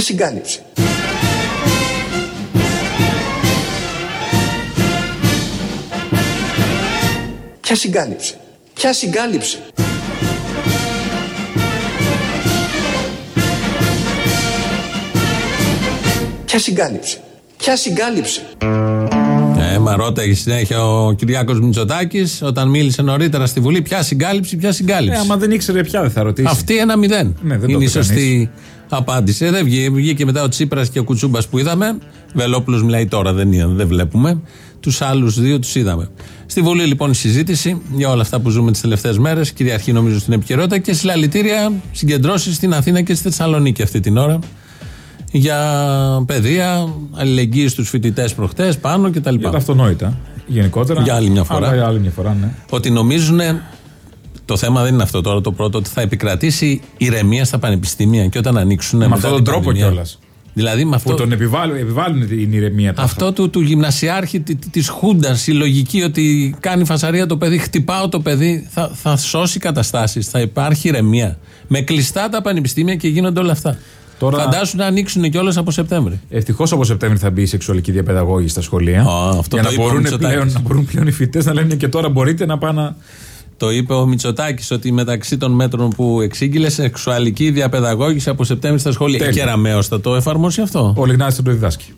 Ποια συγκάλυψη. Ποια συγκάλυψη. Ποια συγκάλυψη. Ποια συγκάλυψη. Ποια συγκάλυψη. Ε, μα ρώταγε συνέχεια ο Κυριάκος Μητσοτάκης όταν μίλησε νωρίτερα στη Βουλή. Ποια συγκάλυψη, ποια συγκάλυψη. Ε, άμα δεν ήξερε πια δεν θα ρωτήσει. Αυτή ένα μηδέν. Ναι, δεν το Είναι η είπε σωστή απάντηση. Ε, δεν βγήκε, βγήκε μετά ο Τσίπρας και ο Κουτσούμπας που είδαμε. Βελόπουλος μιλάει τώρα, δεν, είναι, δεν βλέπουμε. Τους άλλους δύο τους είδαμε. Στη Βουλή λοιπόν η συζήτηση για όλα αυτά που ζούμε τις τελευταίες μέρες. Κυριαρχεί νομίζω στην επικαιρότητα και συλλαλητήρια συγκεντρώσεις στην Αθήνα και στη Θεσσαλονίκη αυτή την ώρα. Για παιδεία, αλληλεγγύη στους φοιτητές προχτές, πάνω κτλ. Για τα αυτονόητα. Γενικότερα. Για άλλη μια φορά. Αλλά για άλλη μια φορά, ναι. Ότι νομίζουν. Το θέμα δεν είναι αυτό τώρα το πρώτο, ότι θα επικρατήσει ηρεμία στα πανεπιστήμια και όταν ανοίξουν. Με μετά αυτόν την τον τρόπο πανδημία. κιόλας. Δηλαδή με αυτό. Που τον επιβάλλουν, επιβάλλουν την ηρεμία του. Αυτό του, του γυμνασιάρχη τη της Χούντας, η λογική ότι κάνει φασαρία το παιδί, χτυπάω το παιδί, θα, θα σώσει καταστάσεις. Θα υπάρχει ηρεμία. Με κλειστά τα πανεπιστήμια και γίνονται όλα αυτά. Τώρα- Φαντάσου να ανοίξουν κιόλας από Σεπτέμβρη. Ευτυχώς από Σεπτέμβρη θα μπει η σεξουαλική διαπαιδαγώγηση στα σχολεία. Α, αυτό για το να είπε ο μπορούν, Μητσοτάκης. πλέον, να μπορούν πλέον οι φοιτητές να λένε και τώρα μπορείτε να πάνε. να- Το είπε ο Μητσοτάκης ότι μεταξύ των μέτρων που εξήγηλε, σεξουαλική διαπαιδαγώγηση από Σεπτέμβρη στα σχολεία. Τέλεια. Και Ραμαίο θα το εφαρμόσει αυτό. Ο Λιγνάδη θα το διδάσκει.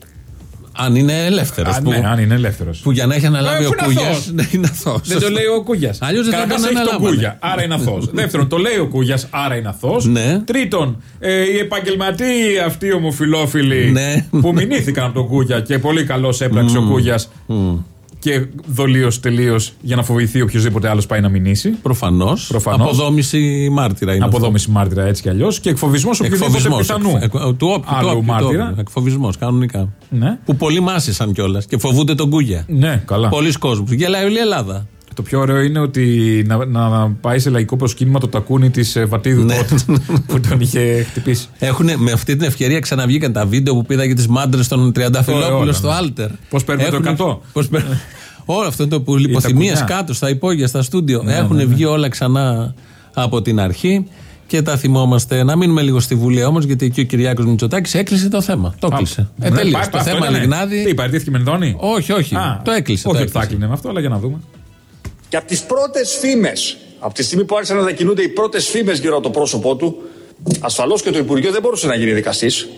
Αν είναι ελεύθερος. Α, Που, ναι, αν είναι ελεύθερος. που για να έχει αναλάβει Ε, ο που είναι Κούγιας. αθώος. Ναι, είναι αθώος. Δεν το λέει ο Κούγιας. Αλλιώς δεν θα Καταρχάς τον έχει τον αναλάμβανε. Κούγια, άρα είναι αθώος. Δεύτερον, το λέει ο Κούγιας, άρα είναι αθώος. Ναι. Τρίτον, ε, οι επαγγελματίε αυτοί οι ομοφυλόφιλοι Ναι. που μηνύθηκαν από τον Κούγια και πολύ καλώς έπραξε ο Κούγιας. Και δολίως τελείως για να φοβηθεί οποιοδήποτε άλλος πάει να μηνύσει. Προφανώς. Προφανώς. Αποδόμηση μάρτυρα είναι. Αποδόμηση μάρτυρα έτσι κι αλλιώς και εκφοβισμός οποιοδήποτε Εκφοβισμός. πιθανού. Του όποιου. Άλλου μάρτυρα. Εκφοβισμός, κανονικά. Ναι. Που πολλοί μάσησαν κιόλας και φοβούνται τον Κούγια. Ναι, καλά. Πολλοί κόσμοι. Γελάει όλη η Ελλάδα. Το πιο ωραίο είναι ότι να, να, να πάει σε λαϊκό προσκύνημα το τακούνι της ε, Βατίδου Ναι. τότε που τον είχε χτυπήσει. Έχουν με αυτή την ευκαιρία ξαναβγήκαν τα βίντεο που πήδα για τις μάντρες των Τριανταφυλόπουλων όλα, στο ναι. Άλτερ. Πώς παίρνουμε το 100. Πώς παίρνουμε- Όλο αυτό το που λιποθυμίε κουνιά. κάτω στα υπόγεια, στα στούντιο. Έχουν ναι, ναι. βγει όλα ξανά από την αρχή και τα θυμόμαστε. Να μείνουμε λίγο στη Βουλή όμως, γιατί εκεί ο Κυριάκος Μητσοτάκης έκλεισε το θέμα. Το έκλεισε. Ε, Ναι, τελείωσε. πάει, Το αυτό θέμα ήτανε. Λιγνάδη. Τι, παραιτήθηκε με Μενδώνη. Όχι, όχι. Α, το έκλεισε. Όχι το ότι θα έκλεισε. έκλεινε με αυτό, αλλά για να δούμε. Και από τις πρώτες φήμες, από τη στιγμή που άρχισαν να ανακοινούνται οι πρώτες φήμες γύρω από το πρόσωπό του, ασφαλώς και το Υπουργείο δεν μπορούσε να γίνει δικαστής.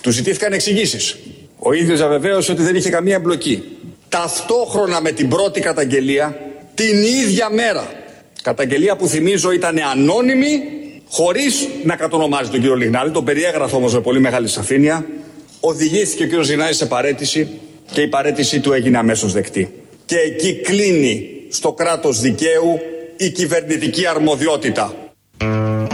Τους ζητήθηκαν εξηγήσεις. Ο ίδιος διαβεβαίωσε ότι δεν είχε καμία εμπλοκή. Ταυτόχρονα με την πρώτη καταγγελία, την ίδια μέρα. Καταγγελία που θυμίζω ήταν ανώνυμη, χωρίς να κατονομάζει τον κύριο Λιγνάδη, τον περιέγραφε όμως με πολύ μεγάλη σαφήνεια. Οδηγήθηκε ο κύριος Λιγνάδης σε παρέτηση και η παρέτησή του έγινε αμέσως δεκτή. Και εκεί κλείνει στο κράτος δικαίου η κυβερνητική αρμοδιότητα.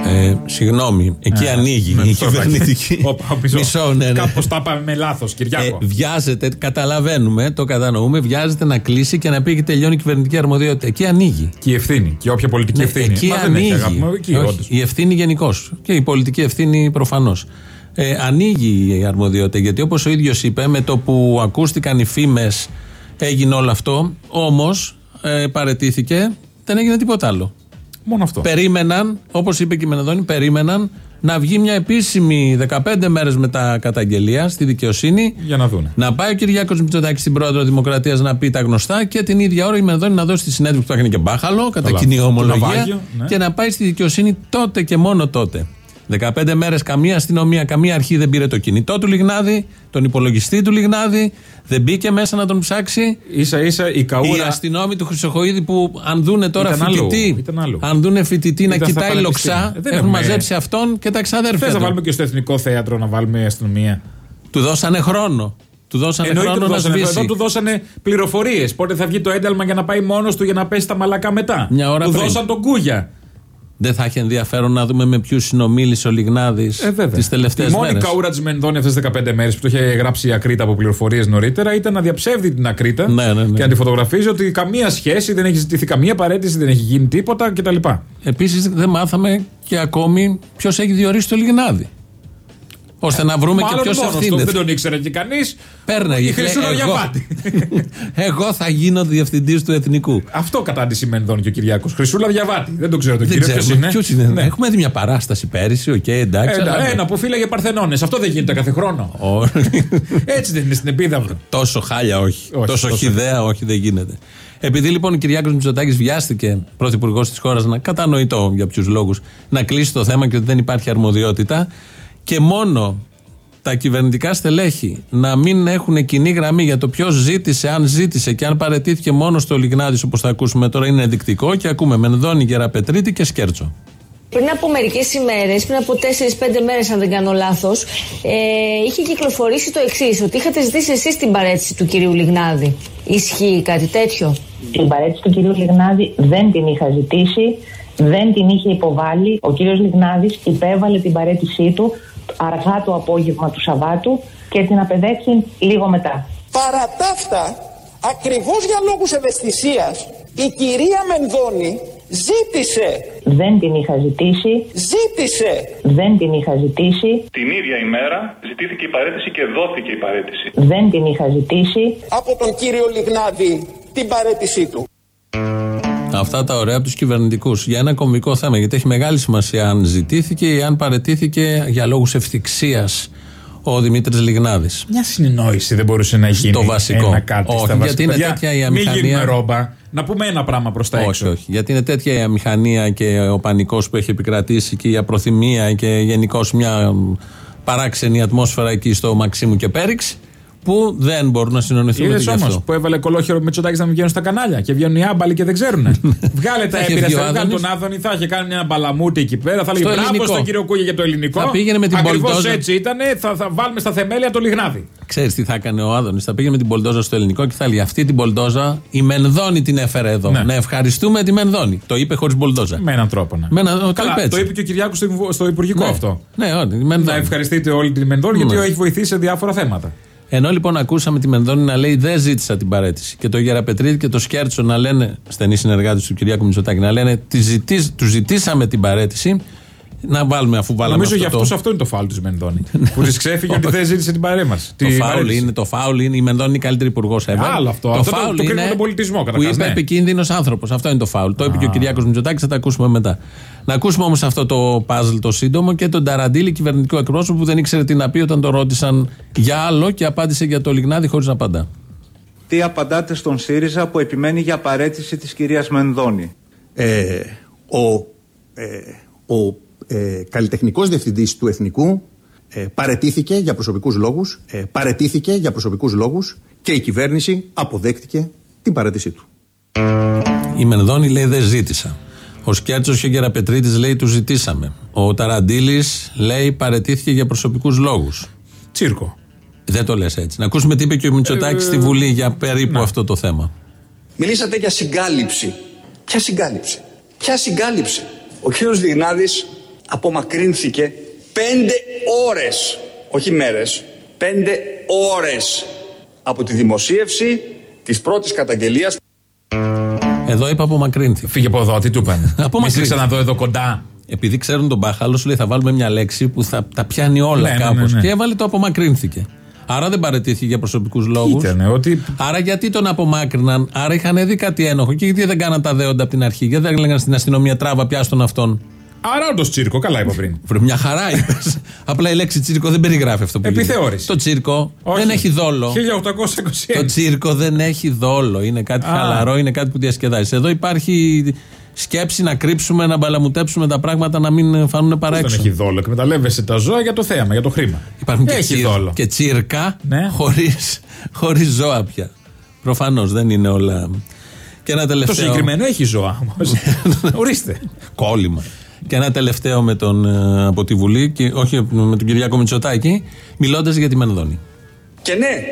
Ε, συγγνώμη, εκεί ανοίγει με η το κυβερνητική. Όπα, μισό. Μισό, ναι, ναι. Κάπως τα πάμε με λάθος, Ε, Κυριάκο. βιάζεται, καταλαβαίνουμε, το κατανοούμε, βιάζεται να κλείσει και να πει και τελειώνει η κυβερνητική αρμοδιότητα. Εκεί ανοίγει. Και η ευθύνη. Και όποια πολιτική Ναι, ευθύνη. εκεί Μα δεν έχει, ανοίγει. αγάπη μου, εκεί, Όχι, όντως. η ευθύνη γενικώς. Και η πολιτική ευθύνη προφανώς. Ε, ανοίγει η αρμοδιότητα γιατί όπως ο ίδιος είπε, με το που ακούστηκαν οι φήμες έγινε όλο αυτό. Όμως ε, παρετήθηκε, δεν έγινε τίποτα άλλο. Μόνο αυτό. Περίμεναν, όπως είπε και η Μενεδόνη, περίμεναν να βγει μια επίσημη 15 μέρες μετά καταγγελία στη δικαιοσύνη. Για να δούνε. Να πάει ο Κυριάκος Μητσοτάκης στην πρόεδρο Δημοκρατίας να πει τα γνωστά και την ίδια ώρα η Μενεδόνη να δώσει τη συνέντευξη που θα έκανε και μπάχαλο, κατά Καλά. κοινή Το ομολογία, ναυάγιο, ναι. και να πάει στη δικαιοσύνη τότε και μόνο τότε. 15 μέρες καμία αστυνομία, καμία αρχή δεν πήρε το κινητό του Λιγνάδη, τον υπολογιστή του Λιγνάδη, δεν μπήκε μέσα να τον ψάξει. σα ίσα η Οι καούρα. αστυνόμοι του Χρυσοχοίδη που αν δούνε τώρα Ήταν αλλού, φοιτητή, ήταν αλλού. αν δούνε φοιτητή να Ήταν στα κοιτάει πανεπιστήμια. λοξά, Ε, δεν έχουν έχουμε- μαζέψει αυτόν και τα εξαδέρφια Θες να του. βάλουμε και στο εθνικό θέατρο να βάλουμε αστυνομία; Του δώσανε χρόνο. Του δώσανε Εννοείται χρόνο του να δώσανε, σβήσει. εδώ του δώσανε πληροφορίες. Πότε θα βγει το ένταλμα για να πάει μόνος του για να πέσει τα μαλακά μετά. Μια ώρα του πριν. δώσαν τον κούγια. Δεν θα έχει ενδιαφέρον να δούμε με ποιους συνομίλησε ο Λιγνάδης Ε, βέβαια. τις τελευταίες Η μόνη μέρες. καούρα τη Μενδώνη αυτές τις 15 μέρες που το είχε γράψει η Ακρίτα από πληροφορίες νωρίτερα ήταν να διαψεύδει την Ακρίτα Ναι, ναι, ναι. και να τη φωτογραφίζει ότι καμία σχέση, δεν έχει ζητηθεί καμία παραίτηση, δεν έχει γίνει τίποτα κτλ. Επίσης δεν μάθαμε και ακόμη ποιος έχει διορίσει το Λιγνάδη. Ώστε να βρούμε Μάλλον και ποιο μόνος του, ευθύνεται. Δεν τον ήξερε και κανείς. Παίρναγε. Η Χρυσούλα λέει, εγώ, Διαβάτη. εγώ θα γίνω διευθυντής του εθνικού. Αυτό κατάντησε η Μενδώνη και ο Κυριάκος. Χρυσούλα Διαβάτη. Δεν το ξέρω τον Δεν κύριο. Ποιος ξέρουμε είναι. ποιος είναι. Ναι. Έχουμε δει μια παράσταση πέρυσι, οκέι, εντάξει. Ένα, αλλά- ένα που φύλαγε Παρθενώνες. Αυτό δεν γίνεται κάθε χρόνο. Ω, Έτσι δεν είναι στην επίδαυρο. Τόσο χάλια όχι. Όχι, τόσο τόσο. χιδέα όχι, δεν γίνεται. Επειδή λοιπόν ο Κυριάκος Μητσοτάκης βιάστηκε πρωθυπουργός της χώρας να κατανοητό για ποιους λόγους να κλείσει το θέμα και ότι δεν υπάρχει αρμοδιότητα και μόνο τα κυβερνητικά στελέχη να μην έχουν κοινή γραμμή για το ποιος ζήτησε, αν ζήτησε και αν παρετήθηκε μόνος στο Λιγνάδη, όπως θα ακούσουμε τώρα, είναι ενδεικτικό και ακούμε Μενδώνη, Γεραπετρίτη και Σκέρτσο. Πριν από μερικές ημέρες, πριν από 4-5 μέρες, αν δεν κάνω λάθος, ε, είχε κυκλοφορήσει το εξής: Ότι είχατε ζητήσει εσείς την παρέτηση του κυρίου Λιγνάδη. Ισχύει κάτι τέτοιο; Την παρέτηση του κυρίου Λιγνάδη δεν την είχα ζητήσει, δεν την είχε υποβάλει. Ο κύριος Λιγνάδης υπέβαλε την παρέτησή του αργά το απόγευμα του Σαββάτου και την απεδέχθη λίγο μετά. Παρά τα αυτά, ακριβώς για λόγους ευαισθησίας, η κυρία Μενδώνη ζήτησε, Δεν την είχα ζητήσει, ζήτησε δεν την είχα ζητήσει, Την ίδια ημέρα ζητήθηκε η παρέτηση και δόθηκε η παρέτηση. δεν την είχα ζητήσει, από τον κύριο Λιγνάδη την παρέτησή του. Αυτά τα ωραία από τους κυβερνητικούς. Για ένα κομβικό θέμα. Γιατί έχει μεγάλη σημασία αν ζητήθηκε ή αν παρετήθηκε για λόγους ευτυχία ο Δημήτρης Λιγνάδης. Μια συνεννόηση δεν μπορούσε να γίνει. Το βασικό. Ένα κάτι Όχι, στα γιατί βασικά. είναι Παιδιά, τέτοια η Μην αμηχανία. γίνουμε ρόμπα. Να πούμε ένα πράγμα προς τα Όχι, έξω. όχι. Γιατί είναι τέτοια η αμηχανία και ο πανικός που έχει επικρατήσει και η απροθυμία και γενικώς μια μ, παράξενη ατμόσφαιρα εκεί στο Μαξίμου και Πέριξ που δεν μπορούν να συνονιθούν με Είδε γι' όμω αυτό. που έβαλε κολόχερο με τσοτάκι να μην βγαίνουν στα κανάλια και βγαίνουν οι άμπαλοι και δεν ξέρουν. Βγάλε τα Θα είχε έμπειρα, βγει ο θα βγάλει Άδωνης. τον Άδωνη, θα είχε κάνει ένα μπαλαμούτι εκεί πέρα, θα Στο λέει μπράβο ελληνικό. στον κύριο Κούγια για το ελληνικό. Θα πήγαινε με την Ακριβώς μπολντόζα. έτσι ήταν, θα, θα βάλουμε στα θεμέλια το λιγνάδι. Ξέρεις τι θα έκανε ο Άδωνης. Θα πήγε με την Πολντόζα στο ελληνικό και θα λέει Αυτή την Πολντόζα η Μενδώνη την έφερε εδώ. Ναι. Να ευχαριστούμε τη Μενδώνη. Το είπε χωρίς Πολντόζα. Με έναν τρόπο. Ναι. Με ένα- το Καλά, είπε έτσι. το είπε και ο Κυριάκος στο, Υπου- στο Υπουργικό Ναι. αυτό. Ναι, όχι, η Να Μενδώνη. ευχαριστείτε όλη την Μενδώνη Ναι. γιατί έχει βοηθήσει σε διάφορα θέματα. Ενώ λοιπόν ακούσαμε τη Μενδώνη να λέει δεν ζήτησα την παρέτηση και το Γεραπετρίδη και το Σκέρτσο να λένε, στενοί συνεργάτες του Κυριάκου Μητσοτάκη, να λένε «Τη ζητήσ- τους ζητήσαμε την παρέτηση. Να βάλουμε αφού βάλαμε Νομίζω αυτό για το, αυτού αυτό είναι το φάουλ της Μενδώνη. που της ξέφυγε ότι δεν ζήτησε την παρέμβαση. το Τη φάουλ παρέτηση. είναι, το φάουλ είναι, η Μενδώνη είναι η καλύτερη υπουργός ever. Άλλο αυτό. Αυτό το- το κρίνουμε τον πολιτισμό, που καταρχάς, είπε ναι. επικίνδυνος άνθρωπος. Αυτό είναι το φάουλ. Το είπε και ο Κυριάκος Μητσοτάκης, θα τα ακούσουμε μετά. Να ακούσουμε όμως αυτό το παζλ το σύντομο και τον Ταραντήλη, κυβερνητικό εκπρόσωπο που δεν ήξερε τι να πει όταν το ρώτησαν για άλλο και απάντησε για το Λιγνάδι χωρίς να απαντά. Τι απαντάτε στον ΣΥΡΙΖΑ που επιμένει για παρέτηση της κυρίας Μενδώνη; ε, ο, ε, ο ε, καλλιτεχνικός διευθυντής του Εθνικού ε, παρετήθηκε για προσωπικούς λόγους, ε, παρετήθηκε για προσωπικούς λόγους και η κυβέρνηση αποδέχτηκε την παρέτησή του. Η Μενδώνη λέει δεν ζήτησα. Ο Σκέρτσος και ο Γεραπετρίτης λέει τους ζητήσαμε. Ο Ταραντήλη λέει παρετήθηκε για προσωπικούς λόγους. Τσίρκο. Δεν το λες έτσι. Να ακούσουμε τι είπε και ο Μητσοτάκης στη Βουλή για περίπου αυτό το θέμα. Μιλήσατε για συγκάλυψη. Ποια συγκάλυψη; Ποια συγκάλυψη; Ο κύριος Λιγνάδης απομακρύνθηκε πέντε ώρες, όχι μέρες, πέντε ώρες από τη δημοσίευση της πρώτης καταγγελίας Εδώ είπα απομακρύνθηκε. Φύγε από εδώ, τι του είπαν. Από Μη μακρύ. σε ξαναδώ εδώ κοντά. Επειδή ξέρουν τον Μπάχαλο, σου λέει θα βάλουμε μια λέξη που θα τα πιάνει όλα Ναι, ναι, κάπως. ναι, ναι. Και έβαλε το απομακρύνθηκε. Άρα δεν παρετήθηκε για προσωπικούς λόγους. Ήτανε ότι. Άρα γιατί τον απομάκρυναν, άρα είχαν δει κάτι ένοχο. Και γιατί δεν κάναν τα δέοντα από την αρχή, γιατί δεν έλεγαν στην αστυνομία τράβα πιάστον αυτόν. Άρα όντως τσίρκο, καλά είπα πριν. Βρε, μια χαρά είπες. Απλά η λέξη τσίρκο δεν περιγράφει αυτό που γίνεται. Επιθεώρηση. Το τσίρκο Όχι. δεν έχει δόλο. 1821. Το τσίρκο δεν έχει δόλο. Είναι κάτι Α. χαλαρό, είναι κάτι που διασκεδάζεις. Εδώ υπάρχει σκέψη να κρύψουμε, να μπαλαμουτέψουμε τα πράγματα να μην φανούν Δεν παράξενο. έχει δόλο; Εκμεταλλεύεσαι τα ζώα για το θέαμα, για το χρήμα. Υπάρχουν και, έχει τσίρ- δόλο. και τσίρκα Ναι. χωρίς, χωρίς ζώα πια. Προφανώς δεν είναι όλα. Και ένα Το τελευταίο. συγκεκριμένο έχει ζώα όμως. Ορίστε. Κόλλημα. Και ένα τελευταίο με τον, ε, από τη Βουλή, και, όχι με τον Κυριάκο Μητσοτάκη, μιλώντας για τη Μενδόνη. Και ναι,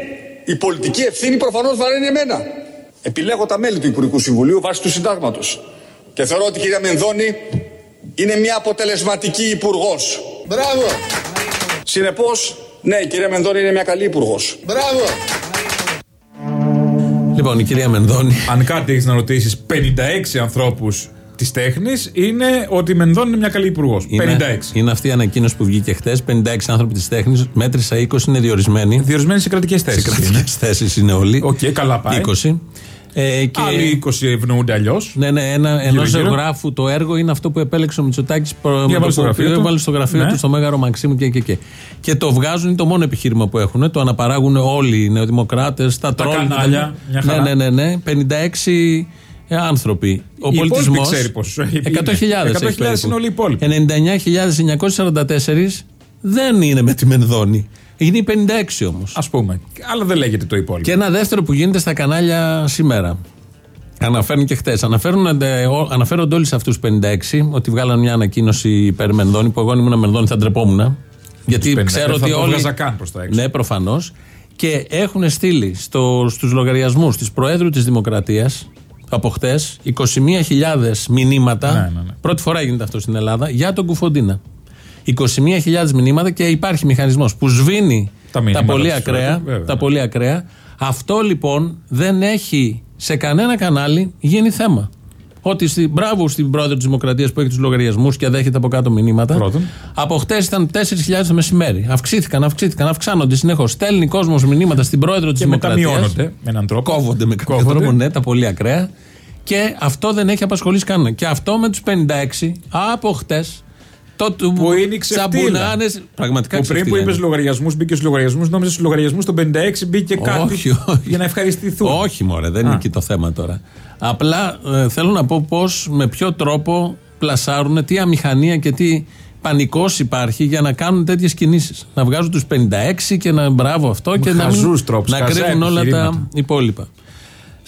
η πολιτική ευθύνη προφανώς βαραίνει εμένα. Επιλέγω τα μέλη του Υπουργικού Συμβουλίου βάσει του συντάγματος. Και θεωρώ ότι η κυρία Μενδώνη είναι μια αποτελεσματική υπουργός. Μπράβο, Συνεπώς, ναι, η κυρία Μενδώνη είναι μια καλή υπουργός. μπράβο. Λοιπόν, η κυρία Μενδώνη. Αν κάτι έχεις να ρωτήσεις 56 ανθρώπους της τέχνης είναι ότι η Μενδώνη είναι μια καλή υπουργός. 56. Είναι, είναι αυτή η ανακοίνωση που βγήκε χθες. 56 άνθρωποι της τέχνης, μέτρησα 20 είναι διορισμένοι. Διορισμένοι σε κρατικές θέσεις. Σε κρατικές θέσεις είναι όλοι. Οκ, καλά πάει. 20. Ε, και... Άλλοι 20 ευνοούνται αλλιώς. Ναι, ναι, ένα, ενός ζωγράφου το έργο είναι αυτό που επέλεξε ο Μητσοτάκης Για βάλει στο γραφείο του. έβαλε στο γραφείο Ναι. του στο Μέγαρο Μαξίμου και, και, και. Και το βγάζουν, είναι το μόνο επιχείρημα που έχουν. Το αναπαράγουν όλοι οι νεοδημοκράτες, τα, Τα τρόλ. κανάλια, μια ναι, χαρά. ναι, ναι, ναι. 56 άνθρωποι. Ο Οι πολιτισμός. υπόλοιποι ξέρει πόσους είναι. 100.000. 100.000 είναι όλοι οι υπόλοιποι. 99.944 δεν είναι με τη Μενδόνη. Είναι οι 56 όμως. Α πούμε. Αλλά δεν λέγεται το υπόλοιπο. Και ένα δεύτερο που γίνεται στα κανάλια σήμερα. Αναφέρουν και χτες. Αναφέρονται όλοι σε αυτούς του 56 ότι βγάλαν μια ανακοίνωση υπέρ Μενδώνη που εγώ αν ήμουν Μενδώνη θα ντρεπόμουν. Γιατί 56 ξέρω δεν θα ότι το όλοι. βγάζα καν προς τα έξω. Ναι, προφανώς. Και έχουν στείλει στο, στους λογαριασμούς της Προέδρου της Δημοκρατίας από χτες 21.000 μηνύματα. Ναι, ναι, ναι. Πρώτη φορά γίνεται αυτό στην Ελλάδα για τον Κουφοντίνα. 21.000 μηνύματα και υπάρχει μηχανισμός που σβήνει Τα τα, μηνύματα πολύ της ακραία. Προέδρου, βέβαια. τα πολύ ακραία. Αυτό λοιπόν δεν έχει σε κανένα κανάλι γίνει θέμα. Ότι στη, μπράβο στην πρόεδρο της Δημοκρατίας που έχει τους λογαριασμούς και δέχεται από κάτω μηνύματα. Πρώτον. Από χτες ήταν 4.000 το μεσημέρι. Αυξήθηκαν, αυξήθηκαν, αυξάνονται συνεχώς. Στέλνει κόσμος μηνύματα στην πρόεδρο της Και μετά Δημοκρατίας. μειώνονται με έναν τρόπο. Κόβονται με κάποιο Κόβονται. τρόπο, ναι, τα πολύ ακραία. Και αυτό δεν έχει απασχολήσει κανένα. Και αυτό με τους 56 από χτες. Το του Που είναι η ξεφτύλα. τσαμπουνάνες, Πραγματικά Που πριν που ξεφτύλα είπες είναι. λογαριασμούς, μπήκε στους λογαριασμούς, νόμιζες στους λογαριασμούς των 56 μπήκε κάτι Όχι, όχι. για να ευχαριστηθούν. Όχι, μωρέ, δεν Α. είναι εκεί το θέμα τώρα. Απλά ε, θέλω να πω πώς, με ποιο τρόπο πλασάρουν, τι αμηχανία και τι πανικός υπάρχει για να κάνουν τέτοιες κινήσεις. Να βγάζουν τους 56 και να μπράβο αυτό και να, μην, χαζούς τρόπους, να χαζά κρύβουν όλα τα επιχειρήματα. υπόλοιπα.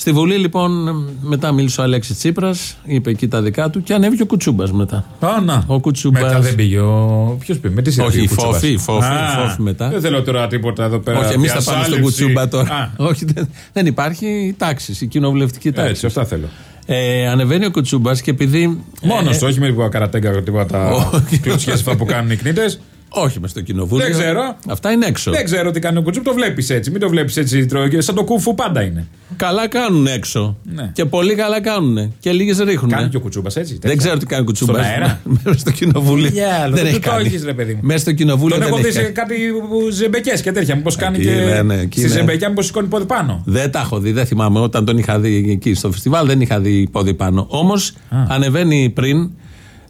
Στη Βουλή λοιπόν μετά μίλησε ο Αλέξης Τσίπρας, είπε εκεί τα δικά του και ανέβηκε ο Κουτσούμπας μετά. Α, να. Ο Κουτσούμπας. Μετά δεν πήγε ο. Ποιος πήγε, με τι σειρά Όχι, πήγε ο η Κουτσούμπας; Φόφη, η Φόφη, Α, η Φόφη μετά. Δεν θέλω τώρα τίποτα εδώ πέρα. Όχι, εμείς θα πάμε στον διασάλευση. Κουτσούμπα τώρα. Α, Όχι, δεν, δεν υπάρχει η τάξης, η κοινοβουλευτική τάξης. έτσι, αυτά θέλω. Ε, ανεβαίνει ο Κουτσούμπας και επειδή. Μόνος ε, του, όχι με τίποτα καρατέγκα, τίποτα Όχι. κλωτσιέ αυτά που κάνουν οι κνήτες. Όχι μες στο κοινοβούλιο. Δεν ξέρω. Αυτά είναι έξω. Δεν ξέρω τι κάνει ο Κουτσούπ, το βλέπεις έτσι. Μην το βλέπεις έτσι. τρώει. Σαν το κούφου πάντα είναι. Καλά κάνουν έξω. Ναι. Και πολύ καλά κάνουν. Και λίγες ρίχνουν. Κάνει και ο Κουτσούμπα έτσι. Δεν ξέρω τι κάνει ο Κουτσούμπα. Στον αέρα. Μέσα στο κοινοβούλιο. Γεια, δεν το έχει το κάνει. έχεις, ρε παιδί μου. Μέσα στο κοινοβούλιο Τον δεν έχω έχει δει σε κάνει. κάτι ζεμπεκές και τέτοια. Μήπως κάνει Εκεί, και. ναι, ναι, εκεί, Στη ναι. ζεμπεκιά, μήπως σηκώνει πόδι πάνω. Δεν τα έχω δει, δεν θυμάμαι. Όταν τον είχα δει εκεί στο φεστιβάλ, δεν είχα δει πόδι πάνω. Όμως ανεβαίνει πριν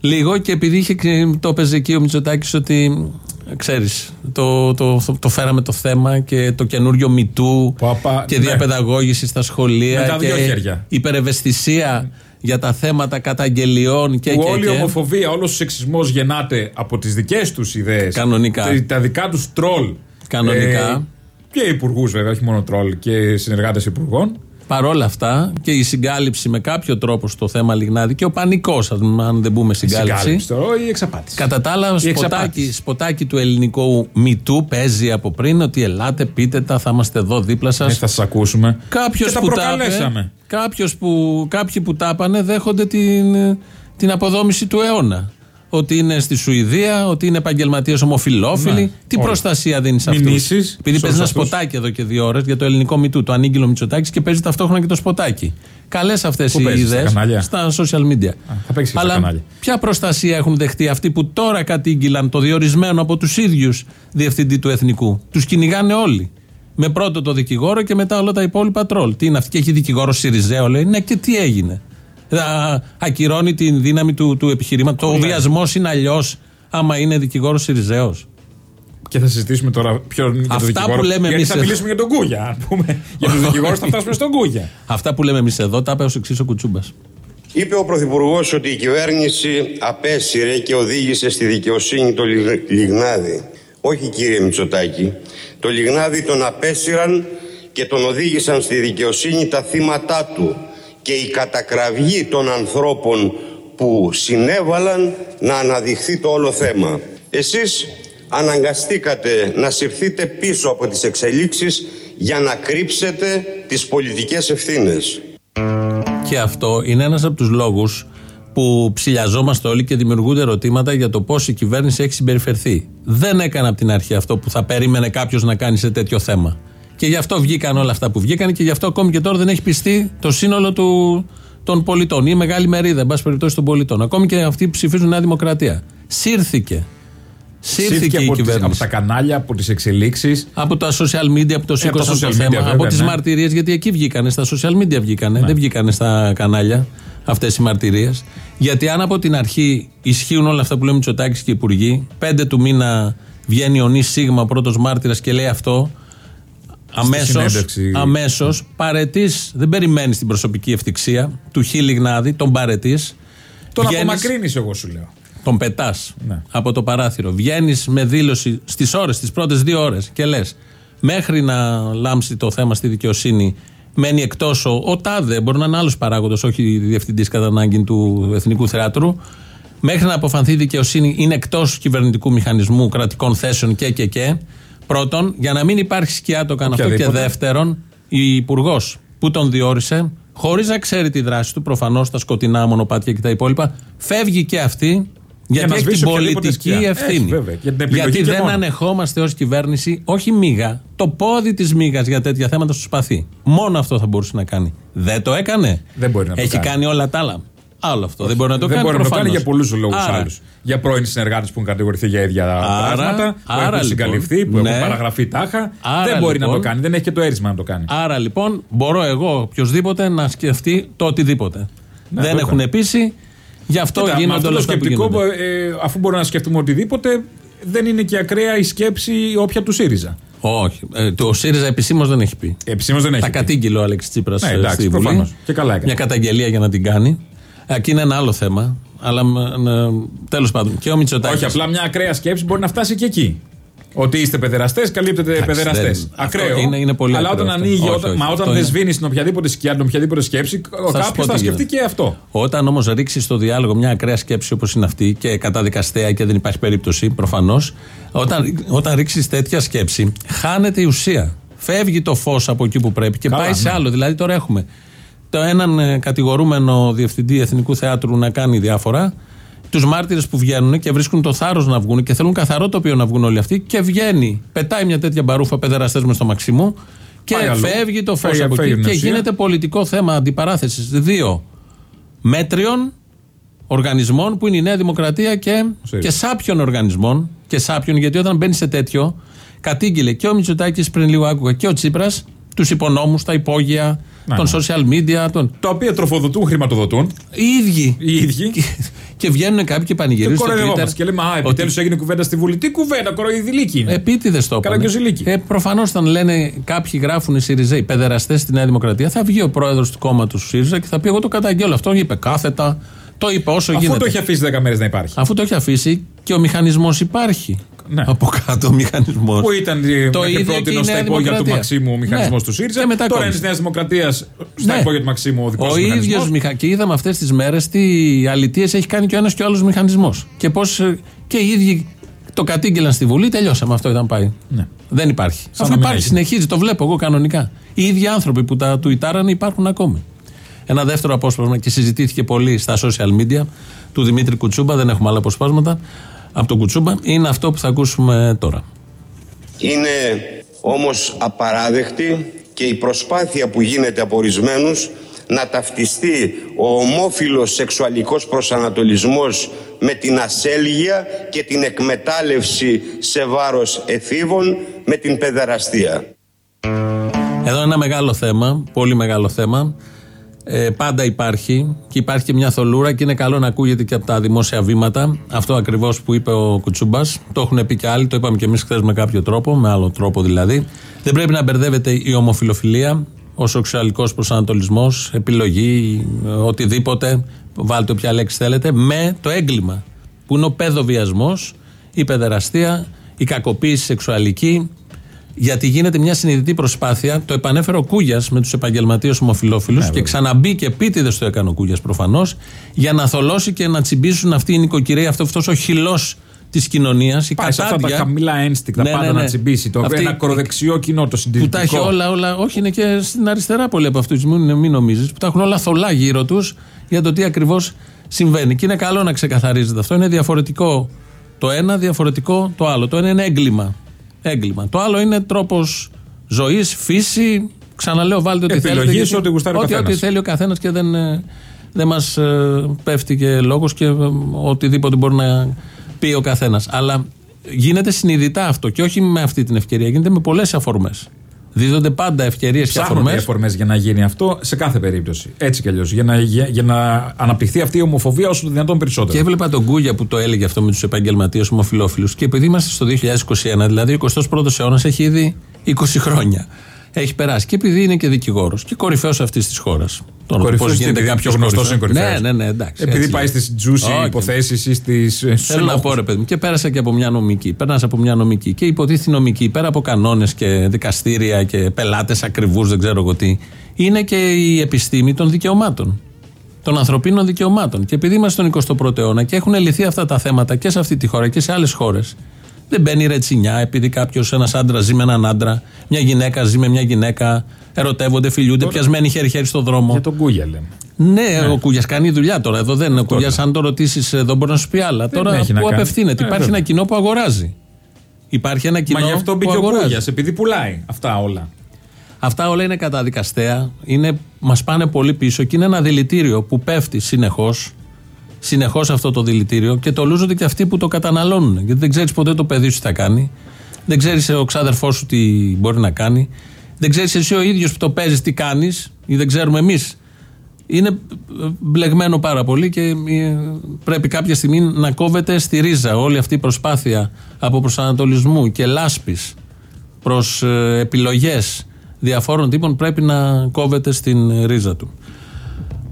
λίγο και επειδή είχε, το έπαιζε εκεί ο Μητσοτάκης ότι ξέρεις, το, το, το, το φέραμε το θέμα και το καινούριο μητού Παπα, και ναι. διαπαιδαγώγηση στα σχολεία Με τα και δυο χέρια. υπερευαισθησία για τα θέματα καταγγελιών και, που και, όλη η και. ομοφοβία, όλος ο σεξισμός γεννάται από τις δικές τους ιδέες. Κανονικά. Τα, τα δικά τους τρόλ. Κανονικά. Ε, και υπουργούς βέβαια, όχι μόνο τρόλ και συνεργάτες υπουργών. Παρόλα αυτά και η συγκάλυψη με κάποιο τρόπο στο θέμα Λιγνάδη και ο πανικός, αν δεν πούμε συγκάλυψη. Συγκάλυψη τώρα, η εξαπάτηση; Κατά τα άλλα, Η σποτάκι, εξαπάτηση. σποτάκι του ελληνικού μητού παίζει από πριν ότι ελάτε, πείτε τα, θα είμαστε εδώ δίπλα σας. Ε, θα σας ακούσουμε. Κάποιος και τα που τα προκαλέσαμε. είπε, κάποιος που, κάποιοι που τα είπανε δέχονται την, την αποδόμηση του αιώνα. Ότι είναι στη Σουηδία, ότι είναι επαγγελματίες ομοφυλόφιλοι. Ναι, Τι όλα. προστασία δίνεις σε αυτούς; Μηνύσεις Επειδή σε παίζει ένα όλους αυτούς. σποτάκι εδώ και δύο ώρες για το ελληνικό μητού, το ανήγγυλο Μητσοτάκη και παίζει ταυτόχρονα και το σποτάκι. Καλές αυτές Πού οι παίζεις, στα ιδέες κανάλια; στα social media. θα παίξεις και στα Αλλά κανάλια. ποια προστασία έχουν δεχτεί αυτοί που τώρα κατήγγυλαν το διορισμένο από τους ίδιους διευθυντή του εθνικού; Τους κυνηγάνε όλοι. Με πρώτο το δικηγόρο και μετά όλα τα υπόλοιπα τρόλ. Τι είναι αυτή, και έχει δικηγόρο Σιριζέο, λέει. Ναι, και τι έγινε; Α, ακυρώνει την δύναμη του, του επιχειρήματος. Ο βιασμός είναι αλλιώς άμα είναι δικηγόρος Σιριζέος. Και θα συζητήσουμε τώρα ποιον για τον Αυτά δικηγόρο. που λέμε γιατί εμείς θα εδώ. μιλήσουμε για τον Κούγια. Αν πούμε για τον δικηγόρο, θα φτάσουμε στον Κούγια. Αυτά που λέμε εμείς εδώ τα είπε ω εξή ο Κουτσούμπας. Είπε ο Πρωθυπουργός ότι η κυβέρνηση απέσυρε και οδήγησε στη δικαιοσύνη το Λιγ- Λιγνάδη. Όχι κύριε Μητσοτάκη. Το Λιγνάδη τον απέσυραν και τον οδήγησαν στη δικαιοσύνη τα θύματα του και η κατακραυγή των ανθρώπων που συνέβαλαν να αναδειχθεί το όλο θέμα. Εσείς αναγκαστήκατε να συρθείτε πίσω από τις εξελίξεις για να κρύψετε τις πολιτικές ευθύνες. Και αυτό είναι ένας από τους λόγους που ψηλιαζόμαστε όλοι και δημιουργούνται ερωτήματα για το πώς η κυβέρνηση έχει συμπεριφερθεί. Δεν έκανε από την αρχή αυτό που θα περίμενε κάποιος να κάνει σε τέτοιο θέμα. Και γι' αυτό βγήκαν όλα αυτά που βγήκαν και γι' αυτό ακόμη και τώρα δεν έχει πιστεί το σύνολο του, των πολιτών ή μεγάλη μερίδα, εν πάση περιπτώσει, των πολιτών. Ακόμη και αυτοί που ψηφίζουν Νέα Δημοκρατία. Σύρθηκε. Σύρθηκε η από, τις, κυβέρνηση. από τα κανάλια, από τις εξελίξεις. Από τα social media που το Ε, από τα σήκωσαν το social media, θέμα. βέβαια, από τις ναι. μαρτυρίες, γιατί εκεί βγήκανε, στα social media βγήκανε. Δεν βγήκανε στα κανάλια αυτές οι μαρτυρίες. Γιατί αν από την αρχή ισχύουν όλα αυτά που λέμε Μητσοτάκης και οι υπουργοί, πέντε του μήνα βγαίνει ο Νη Σίγμα, πρώτος μάρτυρας και λέει αυτό. Αμέσως, συνέντευξη. αμέσως, παρετής, δεν περιμένεις την προσωπική ευτυχία του Χίλι Γνάδη, τον παρετής. Τον απομακρύνεις, εγώ σου λέω. Τον πετάς Ναι. από το παράθυρο. Βγαίνεις με δήλωση στις ώρες, τις πρώτες δύο ώρες και λες, μέχρι να λάμψει το θέμα στη δικαιοσύνη, μένει εκτός ο, ο Τάδε, μπορεί να είναι άλλος παράγοντας, όχι διευθυντής κατά ανάγκη του Εθνικού Θεάτρου. Μέχρι να αποφανθεί η δικαιοσύνη, είναι εκτός κυβερνητικού μηχανισμού κρατικών θέσεων και και και. Πρώτον, για να μην υπάρχει σκιά το κάνω αυτό. Και Οποιαδήποτε. δεύτερον, η υπουργός που τον διόρισε, χωρίς να ξέρει τη δράση του, προφανώς τα σκοτεινά μονοπάτια και τα υπόλοιπα, φεύγει και αυτή γιατί να έχει την σβήσει οποιαδήποτε πολιτική σκιά. ευθύνη. Έχει, βέβαια. Για την επιλογή γιατί και δεν μόνο. ανεχόμαστε ως κυβέρνηση, όχι μίγα, το πόδι της μίγα για τέτοια θέματα στο σπαθί. Μόνο αυτό θα μπορούσε να κάνει. Δεν το έκανε. Δεν μπορεί να το έχει κάνει. κάνει όλα τα άλλα. Άλλο αυτό. Δεν μπορεί να το δεν κάνει. μπορεί να το κάνει προφανώς. για πολλούς λόγους Άρα, άλλους. Για πρώην συνεργάτες που έχουν κατηγορηθεί για ίδια Άρα- πράγματα, που άρα, έχουν λοιπόν, συγκαλυφθεί, που ναι. έχουν παραγραφεί τάχα. Άρα, δεν μπορεί λοιπόν, να το κάνει. Δεν έχει και το έρισμα να το κάνει. Άρα λοιπόν μπορώ εγώ οποιοδήποτε να σκεφτεί το οτιδήποτε. δεν βέβαια. έχουν πείσει, γι' αυτό Κοίτα, με γίνονται αυτό όλα το αυτά που σκεπτικό, γίνονται. ε, αφού μπορούμε να σκεφτούμε οτιδήποτε, δεν είναι και ακραία η σκέψη όποια του ΣΥΡΙΖΑ. Όχι. Ε, το ΣΥΡΙΖΑ επισήμως δεν έχει πει. Επισήμως δεν έχει. Τα πει. κατήγγειλε ο Αλέξης Τσίπρας Ναι, εντάξει, στη Βουλή. προφανώς. Και καλά έκανε. Μια καταγγελία για να την κάνει. Εκεί είναι ένα άλλο θέμα. Αλλά τέλος πάντων. Και ο Μητσοτάκη. Όχι, απλά μια ακραία σκέψη μπορεί να φτάσει και εκεί. Ότι είστε παιδεραστές, καλύπτετε Εντάξει, παιδεραστές. δεν- Ακραίο. αυτό είναι- είναι πολύ Αλλά ακραίο όταν αυτό. ανοίγει, Όχι, όταν, όχι, μα αυτό όταν δεν είναι- σβήνει την οποιαδήποτε σκιά, την οποιαδήποτε σκέψη, σου κάποιος πω θα τι σκεφτεί γίνεται. και αυτό. Όταν όμως ρίξει στο διάλογο μια ακραία σκέψη όπως είναι αυτή και καταδικαστέα και δεν υπάρχει περίπτωση προφανώς, όταν, όταν ρίξεις τέτοια σκέψη, χάνεται η ουσία. Φεύγει το φως από εκεί που πρέπει και Καλά, πάει σε ναι. άλλο. Δηλαδή τώρα έχουμε το έναν ε, κατηγορούμενο διευθυντή Εθνικού Θεάτρου να κάνει διάφορα, τους μάρτυρες που βγαίνουν και βρίσκουν το θάρρος να βγουν και θέλουν καθαρό τοπίο να βγουν όλοι αυτοί και βγαίνει, πετάει μια τέτοια μπαρούφα παιδεραστές μες στο μαξιμού και Πάει αλλού. φεύγει το φως Φεύγει- από φεύγει εκεί την και ουσία. γίνεται πολιτικό θέμα αντιπαράθεσης. Δύο μέτριων οργανισμών που είναι η Νέα Δημοκρατία και, ΣΥΡΙΖΑ. και σάπιων οργανισμών. Και σάπιων, γιατί όταν μπαίνει σε τέτοιο, κατήγγειλε και ο Μητσοτάκης πριν λίγο άκουγα και ο Τσίπρας τους υπονόμους, τα υπόγεια, Να, των ναι. social media, των. Τα οποία τροφοδοτούν, χρηματοδοτούν. Οι ίδιοι. Οι ίδιοι. Και, και βγαίνουν κάποιοι και Και πανηγυρίζουν στο Twitter. κοροϊδευόμαστε και λέμε Α, επιτέλους έγινε κουβέντα στη Βουλή. Τι κουβέντα, κοροϊδηλίκη είναι. Επίτηδες το Καλά είπανε. και ο Ζηλίκη. Ε, Προφανώς, όταν λένε κάποιοι γράφουν οι ΣΥΡΙΖΑ, οι παιδεραστέ στη Νέα Δημοκρατία, θα βγει ο πρόεδρος του κόμματος του ΣΥΡΙΖΑ και θα πει: Εγώ το καταγγέλω. Αυτό είπε κάθετα. Το είπε όσο Αφού γίνεται. το έχει αφήσει 10 μέρες να υπάρχει. Αφού το έχει αφήσει και ο μηχανισμός υπάρχει. Ναι. Από κάτω ο μηχανισμός. Που ήταν ε, Το μέχρι ίδιο πρώτη και η στα Νέα υπόγεια του Δημοκρατία. Μαξίμου ο μηχανισμός Ναι. του ΣΥΡΙΖΑ. Και μετά Τώρα είναι κόλλησε. της Νέας Δημοκρατίας στα Ναι. υπόγεια του Μαξίμου ο δικός Ο του ίδιος μηχανισμό. μηχα... Και είδαμε αυτές τις μέρες τι αλητίες έχει κάνει και ο ένας και ο άλλος μηχανισμός. Και πώς και οι ίδιοι το κατήγγελαν στη Βουλή, τελειώσαμε. Αυτό ήταν πάει. Ναι. Δεν υπάρχει. Σαν Αφού να μην υπάρχει, έχει. συνεχίζει, το βλέπω εγώ κανονικά. Οι ίδιοι άνθρωποι που τα τουιτάρανε υπάρχουν ακόμη. Ένα δεύτερο απόσπασμα και συζητήθηκε πολύ στα social media του Δημήτρη Κουτσούμπα, δεν έχουμε άλλα αποσπάσματα από τον Κουτσούμπα, είναι αυτό που θα ακούσουμε τώρα. Είναι όμως απαράδεκτη και η προσπάθεια που γίνεται από ορισμένους να ταυτιστεί ο ομόφιλος σεξουαλικός προσανατολισμός με την ασέλγεια και την εκμετάλλευση σε βάρος εφήβων με την παιδεραστία. Εδώ ένα μεγάλο θέμα, πολύ μεγάλο θέμα. Ε, πάντα υπάρχει και υπάρχει και μια θολούρα και είναι καλό να ακούγεται και από τα δημόσια βήματα. Αυτό ακριβώς που είπε ο Κουτσούμπας. Το έχουν πει και άλλοι, το είπαμε και εμείς χθες με κάποιο τρόπο, με άλλο τρόπο δηλαδή. Δεν πρέπει να μπερδεύεται η ομοφιλοφιλία, ο σεξουαλικό προσανατολισμός, επιλογή, ε, οτιδήποτε, βάλτε όποια λέξη θέλετε, με το έγκλημα που είναι ο παιδοβιασμός, η παιδεραστία, η κακοποίηση σεξουαλική, γιατί γίνεται μια συνειδητή προσπάθεια. Το επανέφερε ο Κούγιας με τους επαγγελματίες ομοφυλόφιλου και ξαναμπήκε επίτηδες το έκανε ο Κούγιας προφανώς, για να θολώσει και να τσιμπήσουν αυτή η νοικοκυρία, αυτός αυτός ο χυλός της κοινωνίας, η Πάει σε αυτά τα κατάδια. χαμηλά ένστικτα Ναι, πάντα ναι, ναι. να τσιμπήσει. Το Αυτή- ένα ακροδεξιό κοινό, το Που συντηρητικό. τα έχει όλα, όλα. Όχι, είναι και στην αριστερά πολλοί από αυτούς. Μην, μην νομίζεις. Που τα έχουν όλα θολά γύρω τους για το τι ακριβώς συμβαίνει. Και είναι καλό να ξεκαθαρίζεται αυτό. Είναι διαφορετικό το ένα, διαφορετικό το άλλο. Το ένα είναι έγκλημα. Έγκλημα. Το άλλο είναι τρόπος ζωής, φύση. Ξαναλέω, βάλτε ό,τι Επιλογής, θέλετε. γιατί- ό,τι γουστάρει ο ό,τι, καθένας. ό,τι θέλει ο καθένας και δεν, ε, δεν μας πέφτει και λόγος και ε, οτιδήποτε μπορεί να πει ο καθένας. Αλλά γίνεται συνειδητά αυτό και όχι με αυτή την ευκαιρία, γίνεται με πολλές αφορμές. Δίδονται πάντα ευκαιρίες και Ψάχνονται αφορμές. αφορμέ για να γίνει αυτό σε κάθε περίπτωση. Έτσι κι αλλιώς. Για να, για, για να αναπτυχθεί αυτή η ομοφοβία όσο το δυνατόν περισσότερο. Και έβλεπα τον Κούγια που το έλεγε αυτό με τους επαγγελματίες ομοφυλόφιλους. Και επειδή είμαστε στο 2021, δηλαδή ο 21ο αιώνας έχει ήδη 20 χρόνια. Έχει περάσει. Και επειδή είναι και δικηγόρος και κορυφαίος αυτής της χώρας. Τώρα, Κορυφαίος πώς και γίνεται επειδή κάποιος πιο γνωστός κορυφαίος. είναι κορυφαίος. Ναι, ναι, ναι, εντάξει. Επειδή έτσι πάει λέει. στις juicy Όχι. υποθέσεις ή στις. Θέλω να πω ρε παιδί μου, και πέρασα και από μια νομική. Πέρασε από μια νομική. Και υποτίθεται η νομική, πέρα από κανόνες και δικαστήρια και πελάτες ακριβούς, δεν ξέρω εγώ τι, είναι και η επιστήμη των δικαιωμάτων. Των ανθρωπίνων δικαιωμάτων. Και επειδή είμαστε στον 21ο αιώνα και έχουν λυθεί αυτά τα θέματα και σε αυτή τη χώρα και σε άλλες χώρες, δεν μπαίνει ρετσινιά επειδή κάποιος, ένας άντρας ζει με έναν άντρα, μια γυναίκα ζει με μια γυναίκα, ερωτεύονται, φιλιούνται, πιασμένοι χέρι-χέρι στον δρόμο. Για τον Κούγια λέμε. Ναι, ο Κούγιας κάνει δουλειά τώρα. Εδώ δεν είναι ο Κούγιας. Αν το ρωτήσεις εδώ, μπορεί να σου πει άλλα. Τώρα έχει να που κάνει. απευθύνεται. Ε, Υπάρχει βέβαια. ένα κοινό που αγοράζει. Υπάρχει ένα κοινό Μα γι' αυτό που μπήκε ο αγοράζει. Κούγιας, επειδή πουλάει αυτά όλα. Αυτά όλα είναι καταδικαστέα. Είναι, μας πάνε πολύ πίσω και είναι ένα δηλητήριο που πέφτει συνεχώς Συνεχώς αυτό το δηλητήριο και το λούζονται και αυτοί που το καταναλώνουν. Γιατί δεν ξέρεις ποτέ το παιδί σου τι θα κάνει. Δεν ξέρεις ο ξάδερφός σου τι μπορεί να κάνει. Δεν ξέρεις εσύ ο ίδιος που το παίζεις τι κάνεις ή δεν ξέρουμε εμείς. Είναι μπλεγμένο πάρα πολύ και ε, πρέπει κάποια στιγμή να κόβεται στη ρίζα όλη αυτή η προσπάθεια από προσανατολισμού και λάσπης προς ε, επιλογές διαφόρων τύπων πρέπει να κόβεται στην ρίζα του.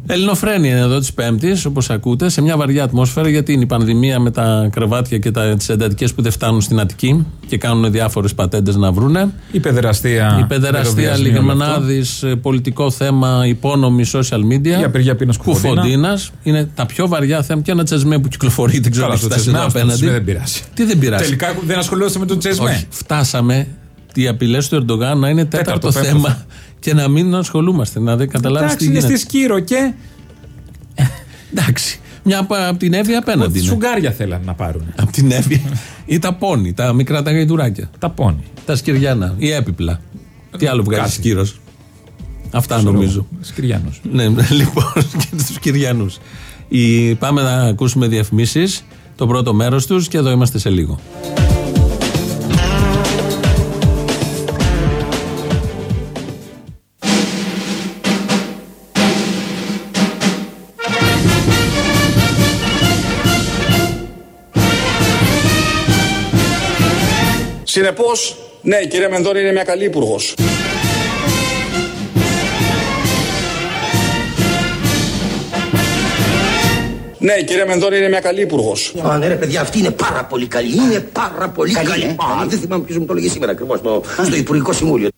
Ελληνοφρένια είναι εδώ της Πέμπτης, όπως ακούτε, σε μια βαριά ατμόσφαιρα γιατί είναι η πανδημία με τα κρεβάτια και τις εντατικές που δεν φτάνουν στην Αττική και κάνουν διάφορες πατέντες να βρούνε. Η παιδεραστία. Η παιδεραστία παιδοβιασμοί, όλο αυτό. Λιγμανάδη, πολιτικό θέμα, υπόνομη social media. Η απεργία πείνας Κουφοντίνα. Κουφοντίνα. Είναι τα πιο βαριά θέματα. Και ένα τσεσμέ που κυκλοφορεί, δεν ξέρω Καλά, αν το φτάσει τσεσμέ, εδώ αυτό το απέναντι. τσεσμέ δεν πειράζει. Τι δεν πειράζει; Τελικά δεν ασχολιόμαστε με τον Τσεσμέ. Όχι, φτάσαμε οι απειλές του Ερντογάν να είναι τέταρτο, Τέταρτο, πέμπτο. θέμα και να μην ασχολούμαστε. Να δεν καταλάβεις τι Εντάξει, είναι γίνεται. στη Σκύρο και. Εντάξει. Μια από από την Εύη απέναντι. είναι. Σουγκάρια θέλαν να πάρουν. Από την Εύη. ή τα πόνι, τα μικρά τα γαϊδουράκια. Τα πόνι. Τα σκυριάνα. Ή έπιπλα. Τι άλλο βγάζει Κάτι. σκύρος. Αυτά νομίζω. Σκυριάνο. Ναι, λοιπόν, και τους Κυριανού. Πάμε να ακούσουμε διαφημίσεις. Το πρώτο μέρος τους και εδώ είμαστε σε λίγο. Συνεπώς, ναι, η κυρία Μενδώνη είναι μια καλή υπουργός. Ναι, η κυρία Μενδώνη είναι μια καλή υπουργός. Α, ναι, ρε παιδιά, αυτή είναι πάρα πολύ καλή. Είναι πάρα πολύ καλή. ε, Α, δεν θυμάμαι ποιος μου το έλεγε σήμερα ακριβώς στο, στο Υπουργικό Συμβούλιο.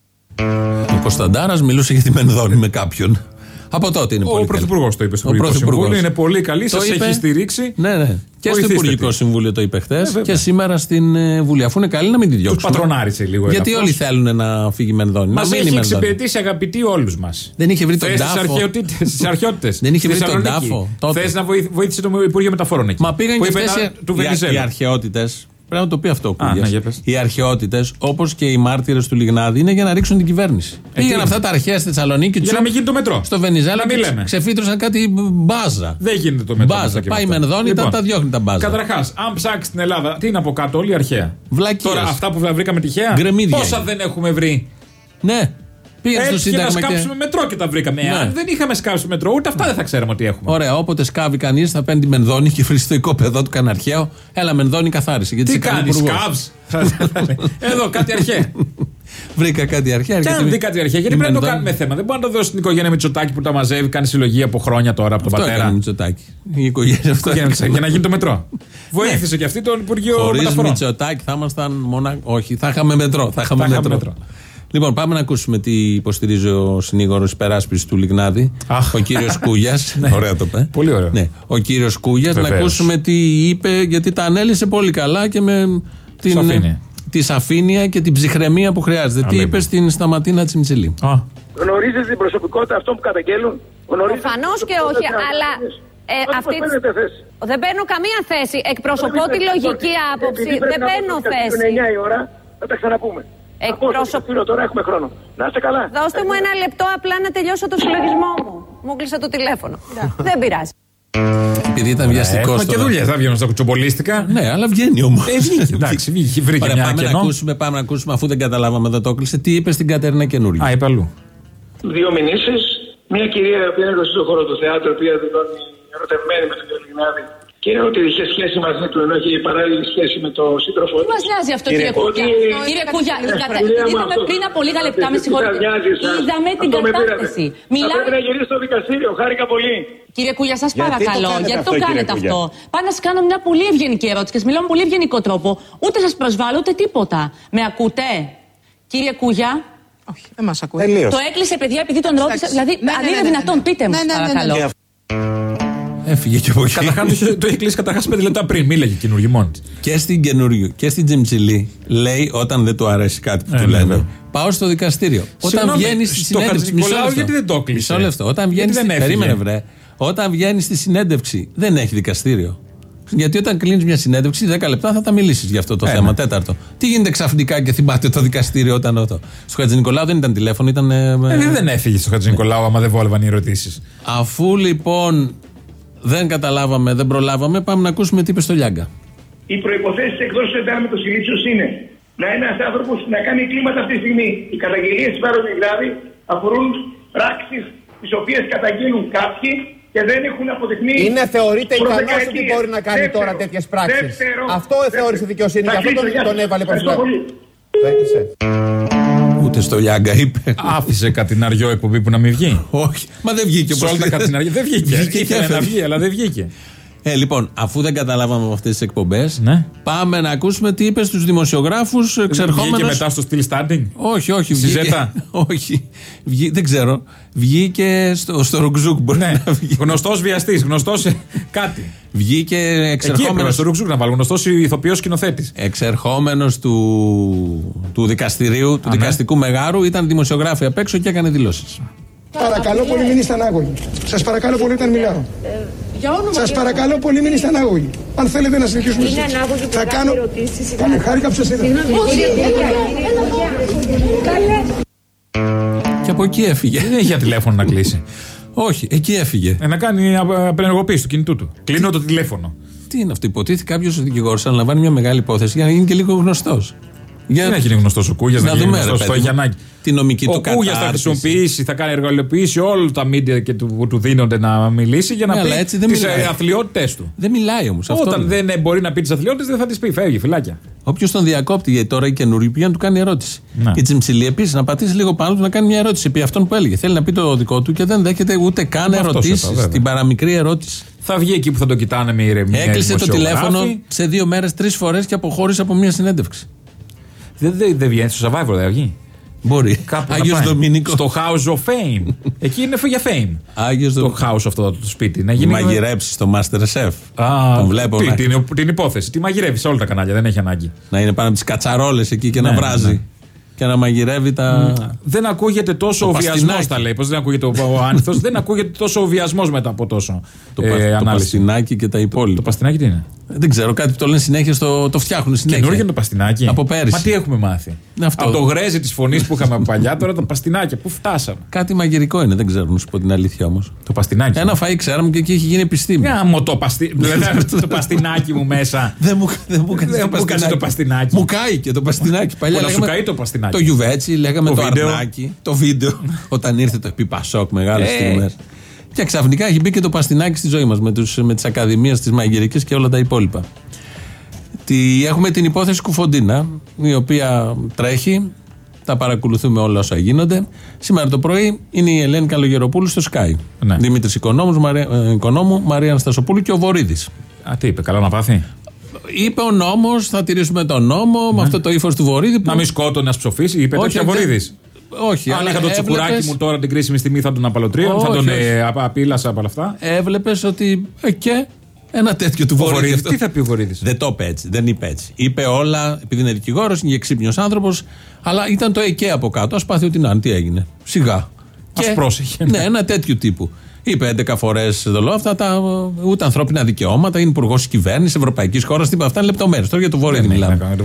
Ο Κωνσταντάρας μιλούσε για τη Μενδώνη με κάποιον. Από τότε είναι Ο πολύ καλή. Πρωθυπουργός το είπε στο Ο Υπουργικό Πρωθυπουργός. Συμβούλιο. Είναι πολύ καλή, Το σας είπε- έχει στηρίξει. Ναι, ναι. Και στο Βοηθήστε Υπουργικό τη. Συμβούλιο το είπε χθες βέβαια. και σήμερα στην ε, Βουλή. Αφού είναι καλή, να μην τη διώξουμε. πατρονάρισε λίγο Γιατί ελαφρώς. όλοι θέλουν να φύγει η Μενδώνη. Μας να μείνει η έχει Μενδώνη. εξυπηρετήσει αγαπητοί όλους μας. Δεν είχε βρει τον Στι τάφο. αρχαιότητες. Δεν είχε βρει τον τάφο τότε. Θες να βοήθ- βοήθησε το Υπουργείο Μεταφορών εκεί. Μα πήγαν Που και είπε αυτέ να- του οι, οι Βενιζέλου. αρχαιότητες. Πρέπει να το πει αυτό ο Α, Κούγιας. ναι, για πες. Οι αρχαιότητες, όπως και οι μάρτυρες του Λιγνάδη, είναι για να ρίξουν την κυβέρνηση. Ε, Πήγαν τι αυτά είναι; τα αρχαία στη Θεσσαλονίκη, Για τσουπ, να μην γίνει το μετρό. στο Βενιζέλο Να μην και λέμε. ξεφύτρωσαν κάτι μπάζα. Δεν γίνεται το μετρό. Μπάζα. μετά και Πάει η με αυτά. Μενδώνη, τα- τα διώχνει τα μπάζα. Καταρχάς, αν ψάξει την Ελλάδα, τι είναι από κάτω, όλη αρχαία. Βλακίες. Τώρα αυτά που βρήκαμε τυχαία. Γκρεμίδια Πόσα είναι. δεν έχουμε βρει; Ναι. Πήγαν στο Έτυχε να Σύνταγμα και. σκάψουμε μετρό και τα βρήκαμε. Ναι. Αν δεν είχαμε σκάψει μετρό, ούτε αυτά δεν θα ξέραμε ότι έχουμε. Ωραία, όποτε σκάβει κανείς, θα παίρνει τη Μενδώνη και βρει στο οικόπεδο του κανένα αρχαίο. Έλα, Μενδώνη, καθάρισε. Γιατί Τι είσαι καλή κάνεις, υπουργός. σκάβς; Εδώ κάτι αρχαία. Βρήκα κάτι αρχαία. Και γιατί αν με- δει κάτι αρχαία, γιατί η πρέπει να το Μενδώνη- κάνουμε θέμα. Δεν μπορεί να το δώσει στην οικογένεια Μητσοτάκη που τα μαζεύει, κάνει συλλογή από χρόνια τώρα από τον Αυτό έκανε ο πατέρα. Μητσοτάκη. Η οικογένεια αυτό. Οικογένεια Μητσοτάκη, Για να γίνει το μετρό. Βοήθησε και αυτή τον Υπουργείο Χωρίς Μεταφορών. Μητσοτάκη θα ήμασταν μόνο. Όχι, θα είχαμε μετρό. Θα είχαμε Θα είχαμε μετρό. Μετρό. Λοιπόν, πάμε να ακούσουμε τι υποστηρίζει ο συνήγορος υπεράσπισης του Λιγνάδη, Αχ. ο κύριος Κούγιας. Ωραία το είπε. Πολύ ωραίο. Ναι, ο κύριος Κούγιας, να Βεβαίως. ακούσουμε τι είπε, γιατί τα ανέλησε πολύ καλά και με την. Σαφήνεια. Τη σαφήνεια και την ψυχραιμία που χρειάζεται. Τι Αλίμονο. είπε στην Σταματίνα Τσιμιτσιλή. Α, Γνωρίζετε την προσωπικότητα αυτών που καταγγέλουν; Γνωρίζετε Προφανώς την και όχι, προσωπικότητα της αλλά Ανατολής. ε, Τότε αυτή πώς παίρνετε θέση; Δεν παίρνω καμία θέση. Εκπροσωπώ τη λογική άποψη. Επειδή πρέπει Δεν να παίρνω αποφασίσουμε θέση. Είναι 9 η ώρα, θα τα ξαναπούμε. Εκπρόσωπο. τώρα έχουμε χρόνο. Να είστε καλά. Δώστε μου ένα λεπτό απλά να τελειώσω το συλλογισμό μου. Μου κλείσα το τηλέφωνο. Δεν πειράζει. Επειδή ήταν βιαστικός. Έχουμε και δουλειές, θα βγαίνουν στα κουτσομπολίστικα. Ναι, αλλά βγαίνει όμως. Ε, βγήκε, εντάξει, βγήκε, βρήκε Ωραία, μια πάμε, να κενό. ακούσουμε, πάμε να ακούσουμε, αφού δεν καταλάβαμε δεν το έκλεισε, τι είπες στην Κατερίνα καινούργια; Α, είπε αλλού. Δύο μηνύσεις. Μια κυρία η οποία εργαζόταν στον χώρο του θεάτρου, η οποία δηλώνει ερωτευμένη με τον κύριο Λιγνάδη και ότι είχε σχέση μαζί του, ενώ είχε παράλληλη σχέση με τον σύντροφό Τι του. μα νοιάζει αυτό, Κύριε κύριε Κούγια. Ότι- Κύριε Κούγια, Ε, κατα- κυρία μου, είδαμε αυτό- πριν από λίγα λεπτά, με Τι συγχωρείτε. σας νοιάζει εσάς. Είδαμε την Αυτό με πήρατε. κατάθεση. Θα Μιλάμε. πρέπει να γυρίσει στο δικαστήριο. Χάρηκα πολύ. Κύριε Κούγια, σας Γιατί παρακαλώ, το κάνετε γιατί αυτό, το κύριε κάνετε Κούγια; αυτό; Πάω να σας κάνω μια πολύ ευγενική ερώτηση και σας μιλάω με πολύ ευγενικό τρόπο. Ούτε σας προσβάλλω ούτε τίποτα. Με ακούτε, κύριε Κούγια. Όχι, δεν μας ακούει. Το έκλεισε, παιδιά, επειδή τον ρώτησα. Δηλαδή, Ναι, αν ναι, είναι ναι, ναι, δυνατόν, ναι. πείτε μου, Ναι, ναι, ναι, ναι, παρακαλώ. Ναι. Έφυγε και από εκεί. Καταρχάς, το έχει κλείσει καταρχάς 5 λεπτά πριν. Μίλαγε καινούργιο μόνη της. Και στην καινούριο και στην Τζιμψιλή λέει όταν δεν του αρέσει κάτι που Ε, του ναι, λένε. ναι. Πάω στο δικαστήριο. Όταν Συγγνώμη, βγαίνεις στη στο συνέντευξη. Χατζηνικολάου λεπτό. γιατί δεν το έκλεισε; Μισό λεπτό. Όταν βγαίνεις. Γιατί Στη... δεν έφυγε; Περίμενε, βρε. Όταν βγαίνεις στη συνέντευξη δεν έχει δικαστήριο. Γιατί όταν κλείνεις μια συνέντευξη, 10 λεπτά θα τα μιλήσεις για αυτό το Ε, θέμα. ναι. Τέταρτο. Τι γίνεται ξαφνικά και θυμάται το δικαστήριο όταν αυτό. Στο Χατζηνικολάου δεν ήταν τηλέφωνο, ήταν. ε, Ε, δεν έφυγε στο Χατζηνικολάου άμα δεν βόλευαν οι ερωτήσεις. Αφού λοιπόν δεν καταλάβαμε, δεν προλάβαμε, πάμε να ακούσουμε τι είπε στο Λιάγκα. Οι προποθέσει της εκδόσης εντάγματο ηλίθιο είναι να είναι ένας άνθρωπος να κάνει κλίματα αυτή τη στιγμή. Οι καταγγελίες της Βάρου Μιγράδη αφορούν πράξεις τις οποίες καταγγείλουν κάποιοι και δεν έχουν αποδειχθεί. Είναι θεωρείται προς ικανός δεκαετίες. ότι μπορεί να κάνει Δεύτερο, τώρα τέτοιες πράξεις. δεύτερο, Αυτό θεώρησε δεύτερο. δικαιοσύνη, Θα γι' αυτό κλείσω, τον- γεια τον σας. έβαλε Ευχαριστώ μπροστά. Πολύ. Το έκλεισε. Ούτε στο Λιάγκα είπε. Άφησε κατηναριό εκπομπή που να μην βγει. Όχι, μα δεν βγήκε Σε όλα τα προχθές. κατηναριά δεν βγήκε. Βγήκε και Ήθελε να έφευγε. βγει, αλλά δεν βγήκε. Ε, λοιπόν, αφού δεν καταλάβαμε από αυτές τις εκπομπές, Ναι. πάμε να ακούσουμε τι είπες στους δημοσιογράφους Βγήκε εξερχόμενο. μετά στο still standing; Όχι, όχι. Στη βγήκε- Ζέτα; όχι. Βγή, δεν ξέρω. Βγήκε στο, στο Ρουκζούκ. Μπορεί Ναι, να βγει. γνωστός βιαστής, γνωστός κάτι. Βγήκε Εκεί έπρεπε εξερχόμενο. στο Ρουξούκ να βάλω. Γνωστό ηθοποιό σκηνοθέτη. Εξερχόμενο του, του δικαστηρίου, του ναι. δικαστικού μεγάρου, ήταν δημοσιογράφοι απ' έξω και έκανε δηλώσει. Παρακαλώ πολύ μην είστε ανάγωγοι. Σας παρακαλώ πολύ όταν μιλάω. Για όνομα Σας και- παρακαλώ πολύ μην είστε ανάγωγοι. Αν θέλετε να συνεχίσουμε Είναι συζήτηση. ανάγωγοι που Θα κάνει κάνω... ερωτήσεις, Κάνε, χάρηκα που σας είδα. Και από εκεί έφυγε. Δεν είχε τηλέφωνο να κλείσει. Όχι, εκεί έφυγε. Ε, να κάνει απ- απενεργοποίηση του κινητού του. Κλείνω το τηλέφωνο. Τι είναι αυτό, υποτίθεται κάποιος δικηγόρος αναλαμβάνει μια μεγάλη υπόθεση για να γίνει και λίγο γνωστός. Για Δεν έχει γίνει γνωστός ο Κούγιας, Να δεν γίνει δούμε, ρε γνωστός. Το παιδί έχει μου, ανάγκη. τη νομική ο του Κούγιας θα κατάρτιση. χρησιμοποιήσει, θα κάνει εργαλειοποίηση όλα τα μίντια και του, που του δίνονται να μιλήσει για να Ναι, πει αλλά έτσι δεν τις μιλάει. αθλειότητες του. Δεν μιλάει όμως. Όταν δεν ε, μπορεί να πει τις αθλειότητες, δεν θα τις πει. Φεύγει, φυλάκια. Όποιος τον διακόπτει, γιατί τώρα η καινούργια πήγε να του κάνει ερώτηση. Ναι. Η Τσιμψιλή επίσης να πατήσει λίγο πάνω του να κάνει μια ερώτηση επί αυτόν που έλεγε. Θέλει να πει το δικό του και δεν δέχεται ούτε καν Αυτός ερωτήσεις. είπα, βέβαια. Την παραμικρή ερώτηση. Θα βγει εκεί που θα το κοιτάνε με ηρεμία. Έκλεισε το δημοσιογράφοι. τηλέφωνο σε δύο μέρες τρεις φορές και αποχώρησε από μια συνέντευξη. Δεν δεν- δεν βγαίνει στο Survivor, δεν θα βγει. Μπορεί. Κάπου Άγιος να πάει. Δομήνικο. Στο House of Fame. Εκεί είναι για fame. Άγιος Το Δο... house αυτό το σπίτι. Να γίνει. Μαγειρέψεις στο Masterchef. Α, Τον βλέπω τι, να- την, την υπόθεση. Τι μαγειρεύεις σε όλα τα κανάλια, δεν έχει ανάγκη. Να είναι πάνω από τις κατσαρόλες εκεί και Ναι, να ναι, βράζει. ναι. Και να μαγειρεύει τα. Δεν ακούγεται τόσο Το ο βιασμό, παστινάκι. τα λέει. Πώς δεν ακούγεται ο, ο άνηθος, δεν ακούγεται τόσο ο βιασμό μετά από τόσο Το, ε, πα- το ανάλυση. παστινάκι και τα υπόλοιπα. Το παστινάκι τι είναι; Δεν ξέρω, κάτι που το λένε συνέχεια, στο, το φτιάχνουν συνέχεια. Καινούργιο είναι το παστινάκι. Από πέρυσι. Μα τι έχουμε μάθει; Είναι αυτό. Από το γρέζι της φωνής που είχαμε από παλιά, τώρα το παστινάκι. Πού φτάσαμε; Κάτι μαγειρικό είναι, δεν ξέρω να σου πω την αλήθεια όμως. Το παστινάκι. Ένα φαΐ ξέραμε και εκεί έχει γίνει επιστήμη. Μια μου το, παστι... δηλαδή, το παστινάκι μου μέσα. Δεν μου, δεν μου κάτσε Δεν το μου κάτσε παστινάκι. το παστινάκι. Μου κάει και το παστινάκι. Παλιά Που να σου λέγαμε καεί το παστινάκι. Το γιουβέτσι, λέγαμε Το το, βίντεο. αρνάκι, το βίντεο. Όταν ήρθε το επί Πασόκ, μεγάλες Ε. στιγμές. Και ξαφνικά έχει μπει και το παστινάκι στη ζωή μας με, τους- με τις ακαδημίες, τις μαγειρικές και όλα τα υπόλοιπα. Τι, έχουμε την υπόθεση Κουφοντίνα, η οποία τρέχει. Τα παρακολουθούμε όλα όσα γίνονται. Σήμερα το πρωί είναι η Ελένη Καλογεροπούλου στο Sky. Ναι. Δημήτρης Οικονόμου, Μαρία, ε, Οικονόμου, Μαρία Αναστασοπούλου και ο Βορύδης. Α, τι είπε, καλά να πάθει; Είπε ο νόμος, θα τηρήσουμε τον νόμο, με αυτό το ύφος του Βορύδη. Που... Ναι. Να μην σκότωνε, να ψοφήσει, είπε Όχι, τέτοια δεν- βορύδης. Όχι, Αν αλλά είχα το τσουκουράκι έβλεπες- μου τώρα την κρίσιμη στιγμή θα τον απαλωτρίω, θα Όχι, τον όχι. ε, απα- απείλασα από όλα αυτά. Έβλεπες ότι. Ε, και ένα τέτοιο του Ο Βορύδη. Βορύδης, αυτό. τι θα πει ο Βορύδη. Δεν το είπε έτσι, δεν είπε έτσι. Είπε όλα, επειδή είναι δικηγόρος, είναι ξύπνιο άνθρωπος, αλλά ήταν το ΕΚΕ από κάτω. Α πάθει ότι να είναι, τι έγινε. Σιγά. Ας πρόσεχε. Ναι, ένα τέτοιο τύπου. Είπε 11 φορές εδώ αυτά τα ε, ούτε ανθρώπινα δικαιώματα, είναι υπουργός της κυβέρνησης, ευρωπαϊκής χώρας, τίποτα. Αυτά είναι λεπτομέρειες. Τώρα για το Βορύδη Δεν έχει μιλάμε.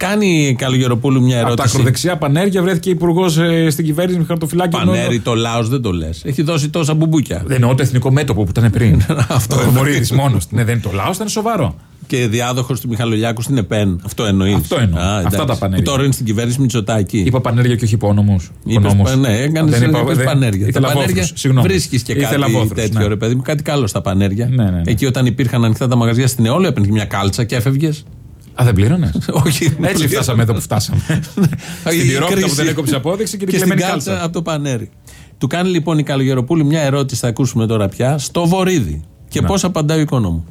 Να κάνει το Βορύδη. Κάνει η Καλογεροπούλου μια Από τα ερώτηση. ακροδεξιά πανέργεια βρέθηκε υπουργός στην κυβέρνηση με χαρτοφυλάκιο. Πανέρι, το λαό δεν το λες. Έχει δώσει τόσα μπουμπούκια. Δεν εννοώ το εθνικό μέτωπο που ήταν πριν. Αυτό Ο εννοεί. Μωρίδη μόνος. Ναι, δεν είναι το λαό, ήταν σοβαρό. Και διάδοχος του Μιχαλολιάκου στην ΕΠΕΝ. Αυτό εννοείς. Αυτό εννοώ. Αυτά τα πανέρια. Τώρα είναι στην κυβέρνηση Μητσοτάκη. Είπα πανέργεια και όχι υπόνομου. Είπες, ναι, έκανες πανέργεια. Τα Ήθελα πανέργεια βόθρους, συγγνώμη. βρίσκεις και Ήθελα κάτι βόθρους, τέτοιο, ναι. ρε παιδί μου, κάτι καλό στα πανέργεια. Ναι, ναι, ναι. Εκεί όταν υπήρχαν ανοιχτά τα μαγαζιά στην Εόλου, έπαιρνε μια κάλτσα και έφευγες. Α, δεν πλήρωνες; Όχι. Έτσι φτάσαμε εδώ που φτάσαμε. Στην Η τυρόπιτα που κρίση. δεν έκοψε απόδειξη και την στην κλεμμένη κάλτσα κάλτσα. από το πανέρι. Του κάνει λοιπόν η Καλογεροπούλη μια ερώτηση, θα ακούσουμε τώρα πια, στο Βορύδι. Και Ναι. πώς απαντάει ο οικονόμου.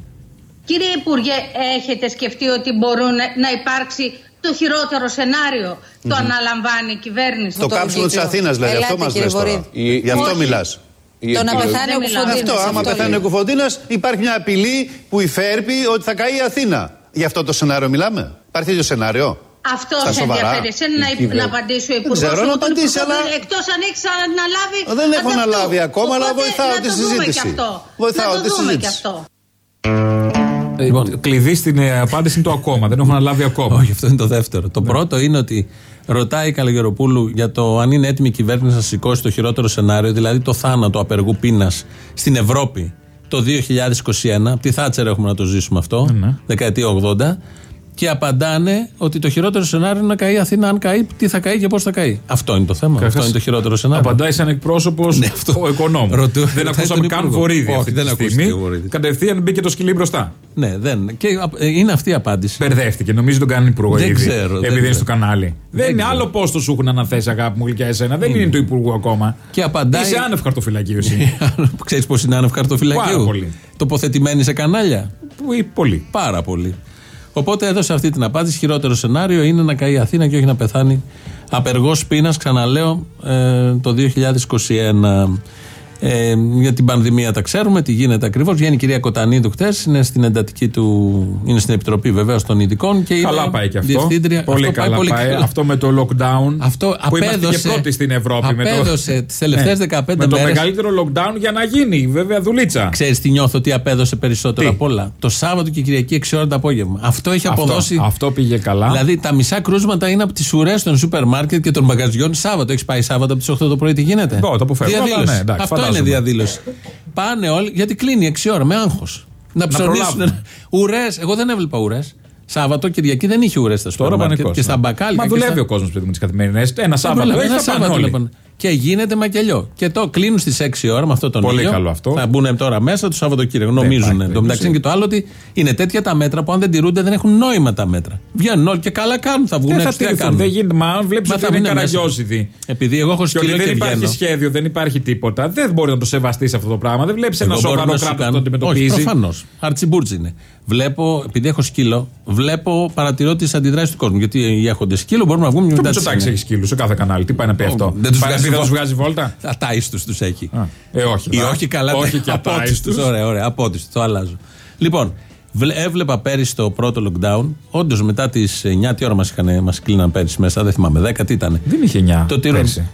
Κύριε Υπουργέ, έχετε σκεφτεί ότι μπορούν να υπάρξει το χειρότερο σενάριο; Το αναλαμβάνει η κυβέρνηση. Το κάψιμο της Αθήνας, δηλαδή. Ελάτε, αυτό μας κύριε λες τώρα. Βορύδη. Γι' αυτό Όχι. μιλάς. Το να πεθάνει ο Κουφοντίνας, Αυτό, άμα αυτό πεθάνει λέει. ο Κουφοντίνας, υπάρχει μια απειλή που υφέρπει ότι θα καεί η Αθήνα. Γι' αυτό το σενάριο μιλάμε. Υπάρχει τέτοιο σενάριο. Αυτό Στα σε σοβαρά. ενδιαφέρει εσένα να, Η κυβέρνηση. να απαντήσει ο Δεν Υπουργός. ξέρω να απαντήσει, αλλά- Εκτός αν έχει αναλάβει. Δεν έχω ανταυτού. αναλάβει ακόμα, αλλά Οπότε, βοηθάω να τη το δούμε συζήτηση. και αυτό. Βοηθάω να τη το δούμε και συζήτηση. αυτό. Λοιπόν, κλειδί στην ε, απάντηση είναι το ακόμα. Δεν έχω αναλάβει ακόμα. Όχι, αυτό είναι το δεύτερο. Το πρώτο είναι ότι ρωτάει η Καλογεροπούλου για το αν είναι έτοιμη η κυβέρνηση να σηκώσει το χειρότερο σενάριο, δηλαδή το θάνατο απεργού πείνας στην Ευρώπη το 2021. Από τη Θάτσερ έχουμε να το ζήσουμε αυτό, δεκαετία 80. Και απαντάνε ότι το χειρότερο σενάριο είναι να καεί η Αθήνα. Αν καεί, τι θα καεί και πώς θα καεί. Αυτό είναι το θέμα. Αυτό είναι το χειρότερο σενάριο. Απαντάει σαν εκπρόσωπος ο οικονόμου. Ρωτού- δεν ρωτάει ακούσαμε τον καν Υπουργό. βορίδι Όχι, αυτή δεν τη ακούστηκε στιγμή. ο Βορύδης. Κατευθείαν μπήκε το σκυλί μπροστά. Ναι, δεν. Και ε, είναι αυτή η απάντηση. Μπερδεύτηκε. Νομίζω τον κάνει υπουργό Δεν ήδη. ξέρω, δεν Επειδή είναι ξέρω. στο κανάλι. Δεν, είναι άλλο πόστο σου έχουν αναθέσει, αγάπη μου, γλυκιά εσένα. Δεν είναι του υπουργού ακόμα. Και απαντάει. Είσαι άνευ χαρτοφυλακίου εσύ. Ξέρεις πώς είναι άνευ χαρτοφυλακίου; Πάρα πολύ. Τοποθετημένοι σε κανάλια; Πολύ. Πάρα πολύ. Οπότε έδωσε αυτή την απάντηση. Χειρότερο σενάριο είναι να καεί η Αθήνα και όχι να πεθάνει απεργός πείνας, ξαναλέω, ε, το 2021. Ε, για την πανδημία τα ξέρουμε, τι γίνεται ακριβώς. Βγαίνει η κυρία Κοτανίδου χτε, είναι στην εντατική του. είναι στην επιτροπή βεβαίω των ειδικών. Και Καλά είναι πάει και αυτό. διευθύντρια. Πολύ Αυτό καλά πάει πάει. πολύ καλά. Αυτό με το lockdown. Αυτό που είμαστε και απέδωσε- πρώτοι στην Ευρώπη. με το- απέδωσε τις τελευταίες Ναι. 15 Με το μέρες. μεγαλύτερο lockdown για να γίνει. Βέβαια, δουλίτσα. Ξέρεις τι νιώθω ότι απέδωσε περισσότερο Τι; απ' όλα. Το Σάββατο και Κυριακή 6 ώρα το απόγευμα. Αυτό έχει Αυτό, αποδώσει. αυτό πήγε καλά. Δηλαδή τα μισά κρούσματα είναι από τις ουρές των σούπερ μάρκετ και των μαγαζιών Σάββατο. Έχεις πάει Σάββατο από τις 8 το πρωί, τι γίνεται; Εγώ το αποφεύγω, αλλά Διαδήλωση. ναι, εντάξει, Αυτό φαντάζομαι. είναι διαδήλωση. Πάνε όλοι, γιατί κλείνει 6 ώρα με άγχος. Να ψωνίσουν. προλάβουν. Ουρές. Εγώ δεν έβλεπα ουρές. Σάββατο, Κυριακή δεν είχε ουρές στα σούπερ Τώρα μάρκετ πανικό. και στα μπακάλικα. Μα και δουλεύει στα- ο κόσμος παιδί με τις καθημερινές. Ένα Σάββατο Σάββατο, έχει ένα θα πάνε Σάββατο όλοι. λοιπόν. Και γίνεται μακελιό. Και το κλείνουν στις 6 ώρα με αυτό τον Πολύ ήλιο. καλό αυτό. Θα μπουν τώρα μέσα το Σαββατοκύριακο. Δεν Νομίζουν. υπάρχει Εν τω μεταξύ είναι και το άλλο ότι είναι τέτοια τα μέτρα που αν δεν τηρούνται δεν έχουν νόημα τα μέτρα. Βγαίνουν όλοι και καλά κάνουν. Θα βγουν Δεν θα έξω. τι να τηρηθούν. κάνουν. Δεν γίνεται. Μα αν βλέπεις Μα ότι θα είναι βγουν μέσα. καραγκιόζιδη. Επειδή εγώ έχω Και ότι σκύλο δεν και υπάρχει βγαίνω. σχέδιο, δεν υπάρχει τίποτα. Δεν μπορεί να το σεβαστείς αυτό το πράγμα. Δεν βλέπεις ένα Εγώ μπορώ σοβαρό να σου κράτος κάνω- που το αντιμετωπίζει. Όχι, προφανώς. Αρτσιμπούρτζ είναι. Βλέπω, επειδή έχω σκύλο, βλέπω, παρατηρώ τις αντιδράσεις του κόσμου. Γιατί οι έχοντες σκύλο μπορούμε να βγούμε Και ο μετά τις Μητσοτάκης εννιά. έχει σκύλους σε κάθε κανάλι. Τι πάει να πει αυτό; Δεν τους Πάει να πει, βγάζει, θα τους βόλτα; βγάζει βόλτα. Ατάιστου τους έχει. Ε, όχι. Ή δα. όχι καλά, όχι και απότιστους. ατάιστους. Ωραία, ωραία, απότιστους, το αλλάζω. Λοιπόν, βλέ- έβλεπα πέρυσι το πρώτο lockdown. Όντως μετά τις 9 τι ώρα μας μας κλείναν πέρυσι μέσα, δεν θυμάμαι, 10 τι ήταν. Δεν είχε 9 Το τυρούν. πέρσι.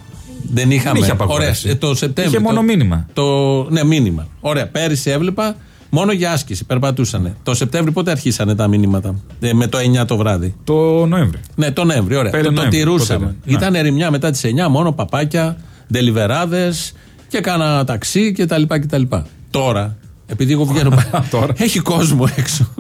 Δεν είχαμε. είχε απαγόρευση. Ωραία, ε, το Σεπτέμβριο. Είχε μόνο το- μήνυμα. Το, ναι, μήνυμα. Ωραία, πέρυσι έβλεπα μόνο για άσκηση, περπατούσανε. Το Σεπτέμβριο πότε αρχίσανε τα μήνυματα, ε, με το 9 το βράδυ. Το Νοέμβρη. Ναι, το Νοέμβριο, ωραία. Πέντε Το, το Νοέμβρη, τηρούσαμε. πότε ήταν. Ήταν ερημιά μετά τις 9, μόνο παπάκια, ντελιβεράδες και κάνα ταξί κτλ. κτλ. Τώρα, επειδή εγώ βγαίνω. Τώρα. έχει κόσμο έξω.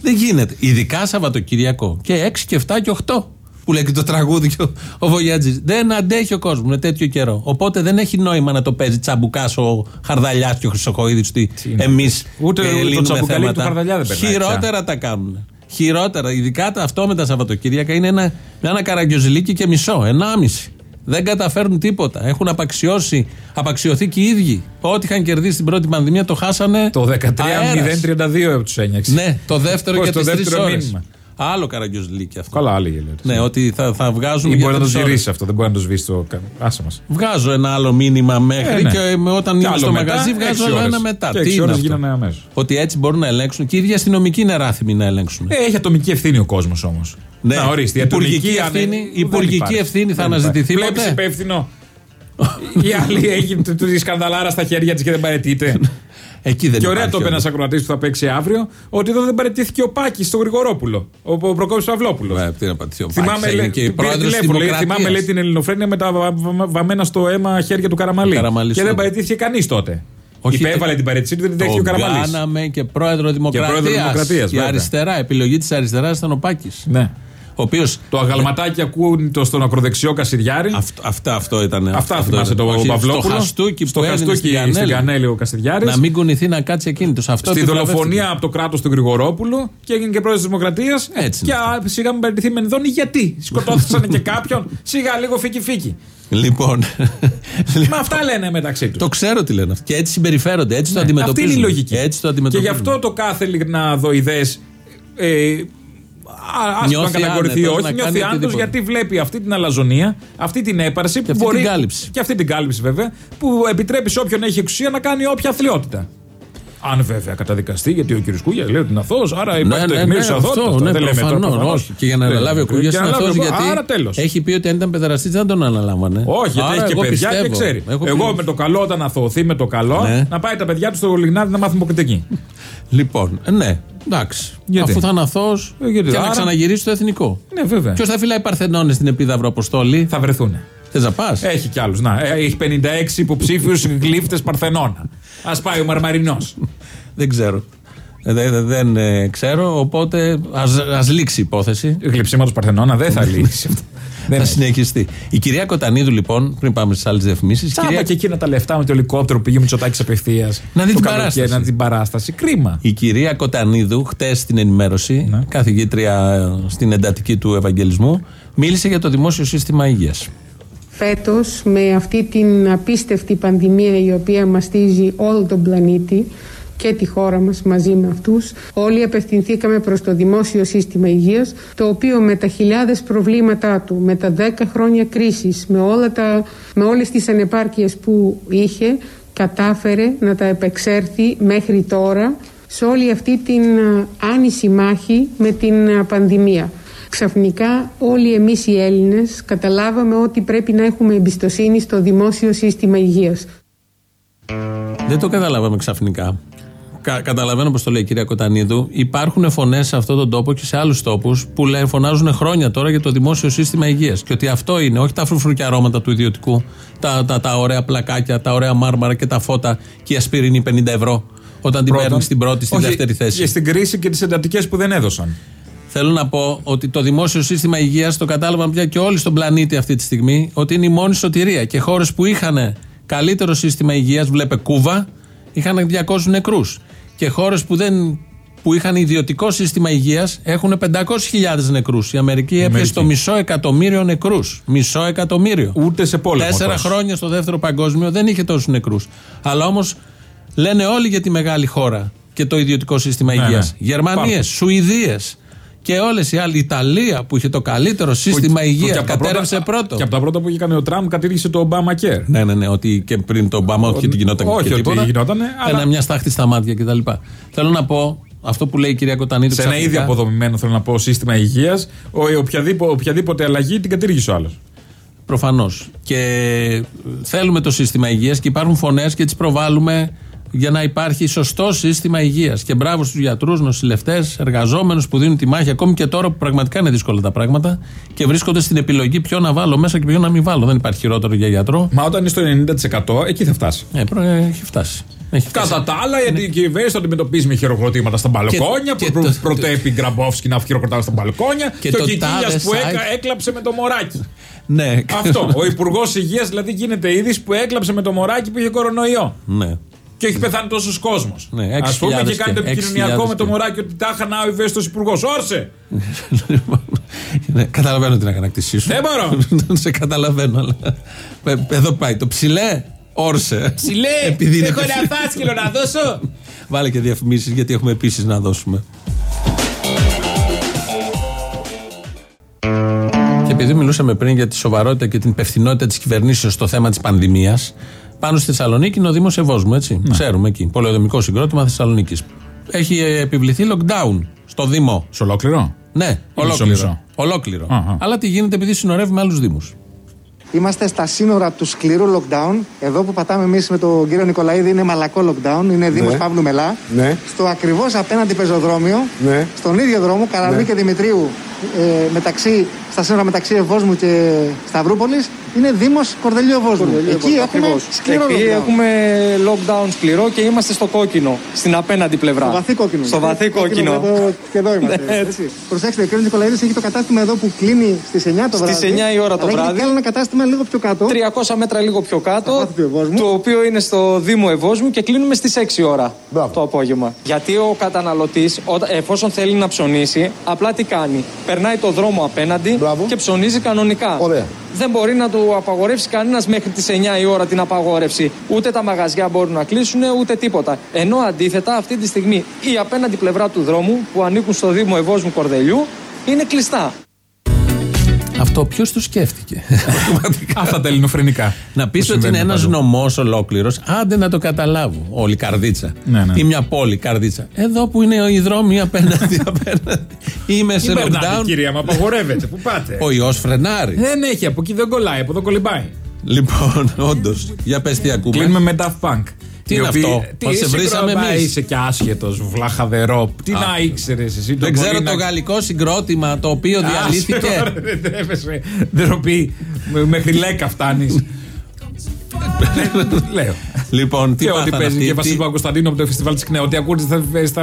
Δεν γίνεται. Ειδικά Σαββατοκυριακό. Και 6 και 7 και 8. Που λέει και το τραγούδι και ο, ο Βογιάτζης. Δεν αντέχει ο κόσμος με τέτοιο καιρό. Οπότε δεν έχει νόημα να το παίζει τσαμπουκάς ο Χαρδαλιάς και ο Χρυσοκοίδη ότι εμείς Ούτε το τσαμπουκαλί του Χαρδαλιά δεν περνάει Χειρότερα τα κάνουν. Χειρότερα. Ειδικά τα αυτό με τα Σαββατοκύριακα είναι ένα, ένα καραγκιόζηλίκι και μισό. Ενάμιση. Δεν καταφέρουν τίποτα. Έχουν απαξιώσει, απαξιωθεί και οι ίδιοι. Ό,τι είχαν κερδίσει την πρώτη πανδημία το χάσανε. Το 13-032 αέρας. τους ένιωξε. Ναι, το δεύτερο Πώς για το τις τρεις δεύτερο ώρες. μήνυμα. Άλλο καραγκιόζηλίκι αυτό. Καλά, άλλη γελία. Ναι, ότι θα, θα βγάζουν. Ή για μπορεί να το τρεις ώρες. γυρίσει αυτό, δεν μπορεί να το σβήσει το. Άσε μας. Βγάζω ένα άλλο μήνυμα μέχρι Ε, ναι. και με- όταν Κι είμαι άλλο στο μετά, μαγαζί έξι βγάζω άλλο ώρες. ένα μετά. Και Τι έξι είναι ώρες αυτό; γίνανε αμέσως. Ότι έτσι μπορούν να ελέγξουν και οι ίδιοι αστυνομικοί είναι ράθιμοι να ελέγξουν. Ε, έχει ατομική ευθύνη ο κόσμος όμως. Ναι. Να ορίστε. η Υπουργική ατομική ευθύνη- ανε- υπουργική δεν υπάρχει. ευθύνη θα Δεν αναζητηθεί υπάρχει. ποτέ; Βλέπεις υπεύθυνο; Η άλλη έχει της σκανδαλάρας στα χέρια της και δεν παρετείται. Εκεί δεν Και ωραία υπάρχει το είπε όντως. ένα ακροατής που θα παίξει αύριο, ότι εδώ δεν παραιτήθηκε ο Πάκης στο Γρηγορόπουλο. Ο, ο Προκόπης Παυλόπουλος. Ε, τι να πατήσει, ο Θυμάμαι, Πάκης έγινε λέει, και πήρε πρόεδρος της τηλέφωνο, λέει, Δημοκρατίας. θυμάμαι λέει, την ελληνοφρένεια με τα βα- βα- βαμμένα στο αίμα χέρια του Καραμαλή. Καραμαλής, και δεν ναι. παραιτήθηκε κανείς τότε. Όχι, Υπέβαλε το- την παρέτησή του, δεν την δέχτηκε ο Τον Καραμαλής. κάναμε και πρόεδρο Δημοκρατία. πρόεδρο Δημοκρατίας, Η βέβαια. αριστερά, επιλογή της αριστεράς ήταν ο Πάκης. Ναι. Ο οποίος. Το αγαλματάκι ακούνε στον ακροδεξιό Κασιδιάρη. Αυτό, αυτά, αυτό ήταν. Αυτά αυτό θυμάσαι ήταν. το Όχι, Παυλόπουλος. Στο χαστούκι στο που έμεινε χαστούκι στην στην Κανέλη. Κανέλη ο Κασιδιάρης. Να μην κουνηθεί να κάτσει εκείνη τους. Αυτό Στη επιβραβεύτηκε. δολοφονία από το κράτος του Γρηγορόπουλου και έγινε και πρόεδρος της Δημοκρατίας. Έτσι Και α, σιγά μην παραιτηθεί Μενδώνη. Γιατί; Σκοτώθησαν και κάποιον; Σιγά λίγο φίκι φίκι. Λοιπόν. Μα αυτά λένε μεταξύ τους. το ξέρω τι λένε αυτοί. Και έτσι συμπεριφέρονται. Έτσι το Αυτή αντιμετωπίζουν. είναι η λογική. Έτσι το και αντιμετωπίζουν. γι' αυτό το κάθε λιγναδοειδέ. Ε, Άσχετα αν Νιώθει καταγορηθεί ή άνετος να όχι, κάνει νιώθει άνετο οτιδήποτε. γιατί βλέπει αυτή την αλαζονία, αυτή την έπαρση που αυτή μπορεί. την κάλυψη. Και αυτή την κάλυψη βέβαια, που επιτρέπει σε όποιον έχει εξουσία να κάνει όποια αθλειότητα. Αν βέβαια καταδικαστεί, γιατί ο κ. Κούγιας λέει ότι είναι αθώος, άρα υπάρχει ναι, ναι, τεκμήριος ναι, αθώότητα. αυτό, ναι, δεν λέμε τώρα προφανώς, προφανώς. όχι. Και για να Ναι. αναλάβει ο Κούγιας Και είναι να αθώος αναλάβει ο- γιατί Άρα τέλος. έχει πει ότι αν ήταν παιδεραστής δεν τον αναλάμβανε. Όχι, γιατί Άρα έχει και εγώ παιδιά και πιστεύω. ξέρει. Έχω Εγώ πει- με το καλό, όταν αθωωωθεί με το καλό, Ναι. να πάει τα παιδιά του στο Λιγνάδι να μάθουν υποκριτική. Λοιπόν, ε, ναι, εντάξει. Γιατί; Αφού θα είναι αθώος Ε, γιατί; και να Άρα- ξαναγυρίσει στο εθνικό. Ναι, βέβαια. Ποιος θα φυλάει Παρθενώνες στην επίδαυρο Αποστόλη; Θα βρεθούν. Θες να πας; Έχει κι άλλους. Να, ε, έχει 56 υποψήφιους γλύφτες Παρθενώνα. Α πάει ο Μαρμαρινός. Δεν ξέρω. Ε, δε- δε- δεν ε, ξέρω, οπότε ας λήξει η υπόθεση. Γλυψίματο Παρθενώνα δεν θα λύσει αυτό. Θα συνεχιστεί. Η κυρία Κοτανίδου, λοιπόν, πριν πάμε στις άλλες διαφημίσεις. Τσάμπα Κυρία... και εκείνα τα λεφτά με το ελικόπτερο που πήγε με τσοτάκι απευθείας. Να δει την παράσταση. Να δει την παράσταση. Κρίμα. Η κυρία Κοτανίδου, χτες στην ενημέρωση, Ναι. καθηγήτρια ε, στην εντατική του Ευαγγελισμού, μίλησε για το δημόσιο σύστημα υγείας. Φέτος με αυτή την απίστευτη πανδημία η οποία μαστίζει όλο τον πλανήτη και τη χώρα μας μαζί με αυτούς όλοι απευθυνθήκαμε προς το δημόσιο σύστημα υγείας το οποίο με τα χιλιάδες προβλήματά του με τα δέκα χρόνια κρίσης με, όλα τα, με όλες τις ανεπάρκειες που είχε κατάφερε να τα επεξέρθει μέχρι τώρα σε όλη αυτή την α, άνηση μάχη με την α, πανδημία. Ξαφνικά όλοι εμείς οι Έλληνες καταλάβαμε ότι πρέπει να έχουμε εμπιστοσύνη στο δημόσιο σύστημα υγείας. Δεν το καταλάβαμε ξαφνικά. Κα, καταλαβαίνω πώς το λέει η κυρία Κοτανίδου. Υπάρχουν φωνές σε αυτόν τον τόπο και σε άλλους τόπους που λένε, φωνάζουν χρόνια τώρα για το δημόσιο σύστημα υγείας. Και ότι αυτό είναι, όχι τα φρουφρούκια αρώματα του ιδιωτικού, τα, τα, τα ωραία πλακάκια, τα ωραία μάρμαρα και τα φώτα και η ασπιρίνη 50 ευρώ. Όταν την παίρνεις στην πρώτη, στην Όχι, δεύτερη θέση. Και στην κρίση και τις εντατικές που δεν έδωσαν. Θέλω να πω ότι το δημόσιο σύστημα υγείας το κατάλαβαν πια και όλοι στον πλανήτη αυτή τη στιγμή ότι είναι η μόνη σωτηρία. Και χώρες που είχαν καλύτερο σύστημα υγείας, βλέπε Κούβα, είχαν 200 νεκρούς. Και χώρες που, δεν, που είχαν ιδιωτικό σύστημα υγείας έχουν 500.000 νεκρούς. Η Αμερική έπιασε Αμερική. το μισό εκατομμύριο νεκρούς. Μισό εκατομμύριο. Ούτε σε πόλεμο. Τέσσερα τόσο. χρόνια στο δεύτερο παγκόσμιο δεν είχε τόσους νεκρούς. Αλλά όμως λένε όλοι για τη μεγάλη χώρα και το ιδιωτικό σύστημα Ναι, υγείας. ναι. Γερμανίες, Υπάρχουν. Σουηδίες και όλες οι άλλοι. Η Ιταλία που είχε το καλύτερο σύστημα Που- που υγείας και από τα κατέρευσε πρώτα- πρώτο. Και από τα πρώτα που έκανε ο Τραμπ κατήργησε το Obama Care. Ναι, ναι, ναι, ότι και πριν το Ομπάμα όχι ότι γινόταν όχι και ότι τίποτα. γινότανε, αλλά- Ένα μια στάχτη στα μάτια κτλ. Θέλω να πω αυτό που λέει η κυρία Κοτανίδου. Σε ένα ξαφνικά, ήδη αποδομημένο, θέλω να πω, σύστημα υγείας, οποιαδήποτε, οποιαδήποτε αλλαγή την κατήργησε ο άλλος. Προφανώς. Και θέλουμε το σύστημα υγείας και υπάρχουν φωνές και τις προβάλλουμε για να υπάρχει σωστό σύστημα υγείας. Και μπράβο στους γιατρούς, νοσηλευτές, εργαζόμενους που δίνουν τη μάχη ακόμη και τώρα που πραγματικά είναι δύσκολα τα πράγματα και βρίσκονται στην επιλογή ποιο να βάλω μέσα και ποιο να μην βάλω. Δεν υπάρχει χειρότερο για γιατρό. Μα όταν είναι στο 90% εκεί θα φτάσει. Ε, προ- ε, έχει φτάσει. Έχει φτάσει. Κατά τα άλλα, η κυβέρνηση το αντιμετωπίζει με χειροκροτήματα στα μπαλκόνια. και που προ- το- προτέπει Γκραμπόφσκι να χειροκροτάει στα μπαλκόνια. Και Και, το ο Κικίλιας τάδε που site. έκα- έκλαψε με το μωράκι. Ναι. Αυτό. Ο Υπουργός Υγείας δηλαδή γίνεται είδης που έκλαψε με το μωράκι που είχε κορονοϊό. Ναι. Και έχει πεθάνει τόσος κόσμος. Ναι, Α πούμε 6.000 και κάνει το και- επικοινωνιακό 6.000 με το και. μωράκι ότι τα είχα να ο ευαίσθητο υπουργός. Όρσε! Ναι, καταλαβαίνω την αγανακτησή σου. Δεν μπορώ. Σε καταλαβαίνω, αλλά. Ε, Εδώ πάει το ψηλέ. Όρσε. Ψηλέ! Επειδή είναι Έχω το- ένα φάσκελο να δώσω. Βάλε και διαφημίσεις γιατί έχουμε επίσης να δώσουμε. Επειδή μιλούσαμε πριν για τη σοβαρότητα και την υπευθυνότητα της κυβερνήσεως στο θέμα της πανδημίας, πάνω στη Θεσσαλονίκη είναι ο Δήμος Ευόσμου, έτσι. Ξέρουμε εκεί. Πολεοδομικό συγκρότημα Θεσσαλονίκης. Έχει ε, επιβληθεί lockdown στο Δήμο. Σε ολόκληρο; Ναι, Ή ολόκληρο. μισό-μισό. Ολόκληρο. Αχα. Αλλά τι γίνεται επειδή συνορεύει με άλλους Δήμους. Είμαστε στα σύνορα του σκληρού lockdown. Εδώ που πατάμε εμείς με τον κύριο Νικολαίδη είναι μαλακό lockdown. Είναι Δήμος Ναι. Παύλου Μελά. Ναι. Στο ακριβώς απέναντι πεζοδρόμιο, Ναι. στον ίδιο δρόμο, Καραβή Ναι. και Δημητρίου, ε, μεταξύ, στα σύνορα μεταξύ Ευόσμου και Σταυρούπολης, είναι Δήμος Κορδελίου Ευόσμου. Κορδελίου Εκεί Ευόσμου, έχουμε ακριβώς. σκληρό Εκεί lockdown. έχουμε lockdown σκληρό και είμαστε στο κόκκινο, στην απέναντι πλευρά. Στο βαθύ κόκκινο. Στο βαθύ κόκκινο. εδώ- Και εδώ είμαστε. Ναι, έτσι. Προσέξτε, ο κ. Νικολαίδης έχει το κατάστημα εδώ που κλείνει στις 9 το βράδυ. Στις 9 η ώρα το αλλά έχει βράδυ. και άλλο ένα κατάστημα λίγο πιο κάτω. 300 μέτρα λίγο πιο κάτω, βάθη του Ευόσμου. το οποίο είναι στο Δήμο Ευόσμου και κλείνουμε στις 6 ώρα το απόγευμα. Γιατί ο καταναλωτής, όταν- εφόσον θέλει να ψωνίσει, απλά τι κάνει. Περνάει το δρόμο απέναντι και ψωνίζει κανονικά. Δεν μπορεί να του απαγορεύσει κανένας μέχρι τις 9 η ώρα την απαγόρευση. Ούτε τα μαγαζιά μπορούν να κλείσουν, ούτε τίποτα. Ενώ αντίθετα, αυτή τη στιγμή η απέναντι πλευρά του δρόμου που ανήκουν στο Δήμο Ευόσμου Κορδελιού είναι κλειστά. Αυτό ποιος το σκέφτηκε; Αυτά τα ελληνοφρενικά. Να πεις που ότι είναι συμβαίνουν ένας παντού. νομός ολόκληρος, άντε να το καταλάβω. Όλη καρδίτσα. Ναι, ναι. Ή μια πόλη καρδίτσα. Εδώ που είναι οι δρόμοι απέναντι, απέναντι. Είμαι σε Μην περνάτε, lockdown. κυρία, μου απαγορεύεται. Πού πάτε. Ο ιός φρενάρει. Δεν έχει, από εκεί δεν κολλάει, από εδώ κολυμπάει. Λοιπόν, όντως. Για πες τι ακούμε. Κλείνουμε με Daft Punk. Τι Οι είναι οποίοι- αυτό; Τι Μας σε εσύ, βρήσαμε μπροστά, εμείς. Είσαι και άσχετος, βλαχαδερό. Τι Α. να ήξερες εσύ. Δεν το ξέρω μπορεί το να- γαλλικό συγκρότημα το οποίο Άσε, διαλύθηκε. ωραία, Δεν τρέπεσαι. Ντροπή. Με- Μέχρι λέκα φτάνεις. Λέω. Λοιπόν, τι και ότι πάθανε παίζει αυτοί, και τι- Βασίλη Παγκοσταντίνο από το φεστιβάλ της ΚΝΕ. Ότι ακούτε στα, στα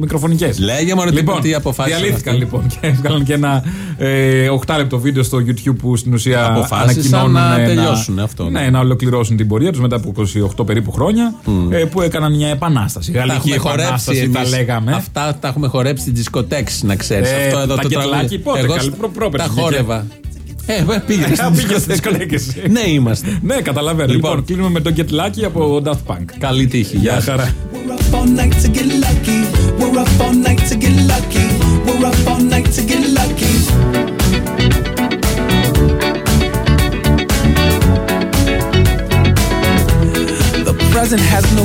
μικροφωνικές. Λέγε μόνο τι- λοιπόν, τι αποφάσισαν Διαλύθηκαν αυτοί. λοιπόν και έβγαλαν και ένα ε, 8 λεπτό βίντεο στο YouTube που στην ουσία Αποφάσισαν ανακοινώνουν να τελειώσουν αυτό, ναι. Ναι, να ολοκληρώσουν την πορεία τους μετά από 28 περίπου χρόνια ε, που έκαναν μια επανάσταση. Τα Γαλλική έχουμε χορέψει επανάσταση τα εμείς. λέγαμε. Αυτά τα έχουμε χορέψει στην δισκοτέξ, να ξέρεις. Ε, Αυτό εδώ τα το κετλάκι τραγούδι. πότε, Εγώ καλή, στα- προ- πρόπερση τα βγήκε. χόρευα. Ε, ε, πήγες. Ε, πήγες στις κολέγε. Ναι, είμαστε. ναι, καταλαβαίνω. Λοιπόν, λοιπόν, κλείνουμε με το Get Lucky από Daft Punk. Καλή τύχη. Γεια χαρά. present has no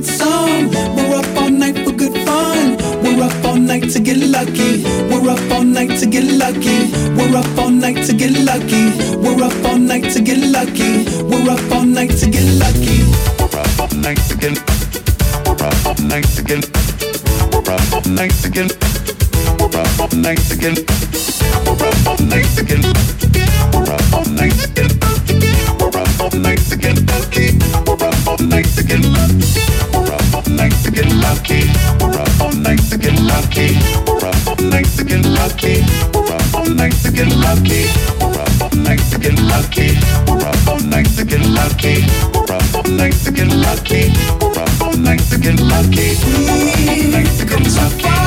Get some. We're up all night for good fun. We're up all night to get lucky. We're up all night to get lucky. We're up all night to get lucky. We're up all night to get lucky. We're up all night to get lucky. We're up all night to get. We're up all night to get. We're up all night to get. We're up all night to get. We're up all night to get. We're up all night to get. lucky. Nice to get lucky. Nice to get lucky. Nice to get lucky. Nice to get lucky. Nice to get lucky. Nice to get lucky. To get lucky.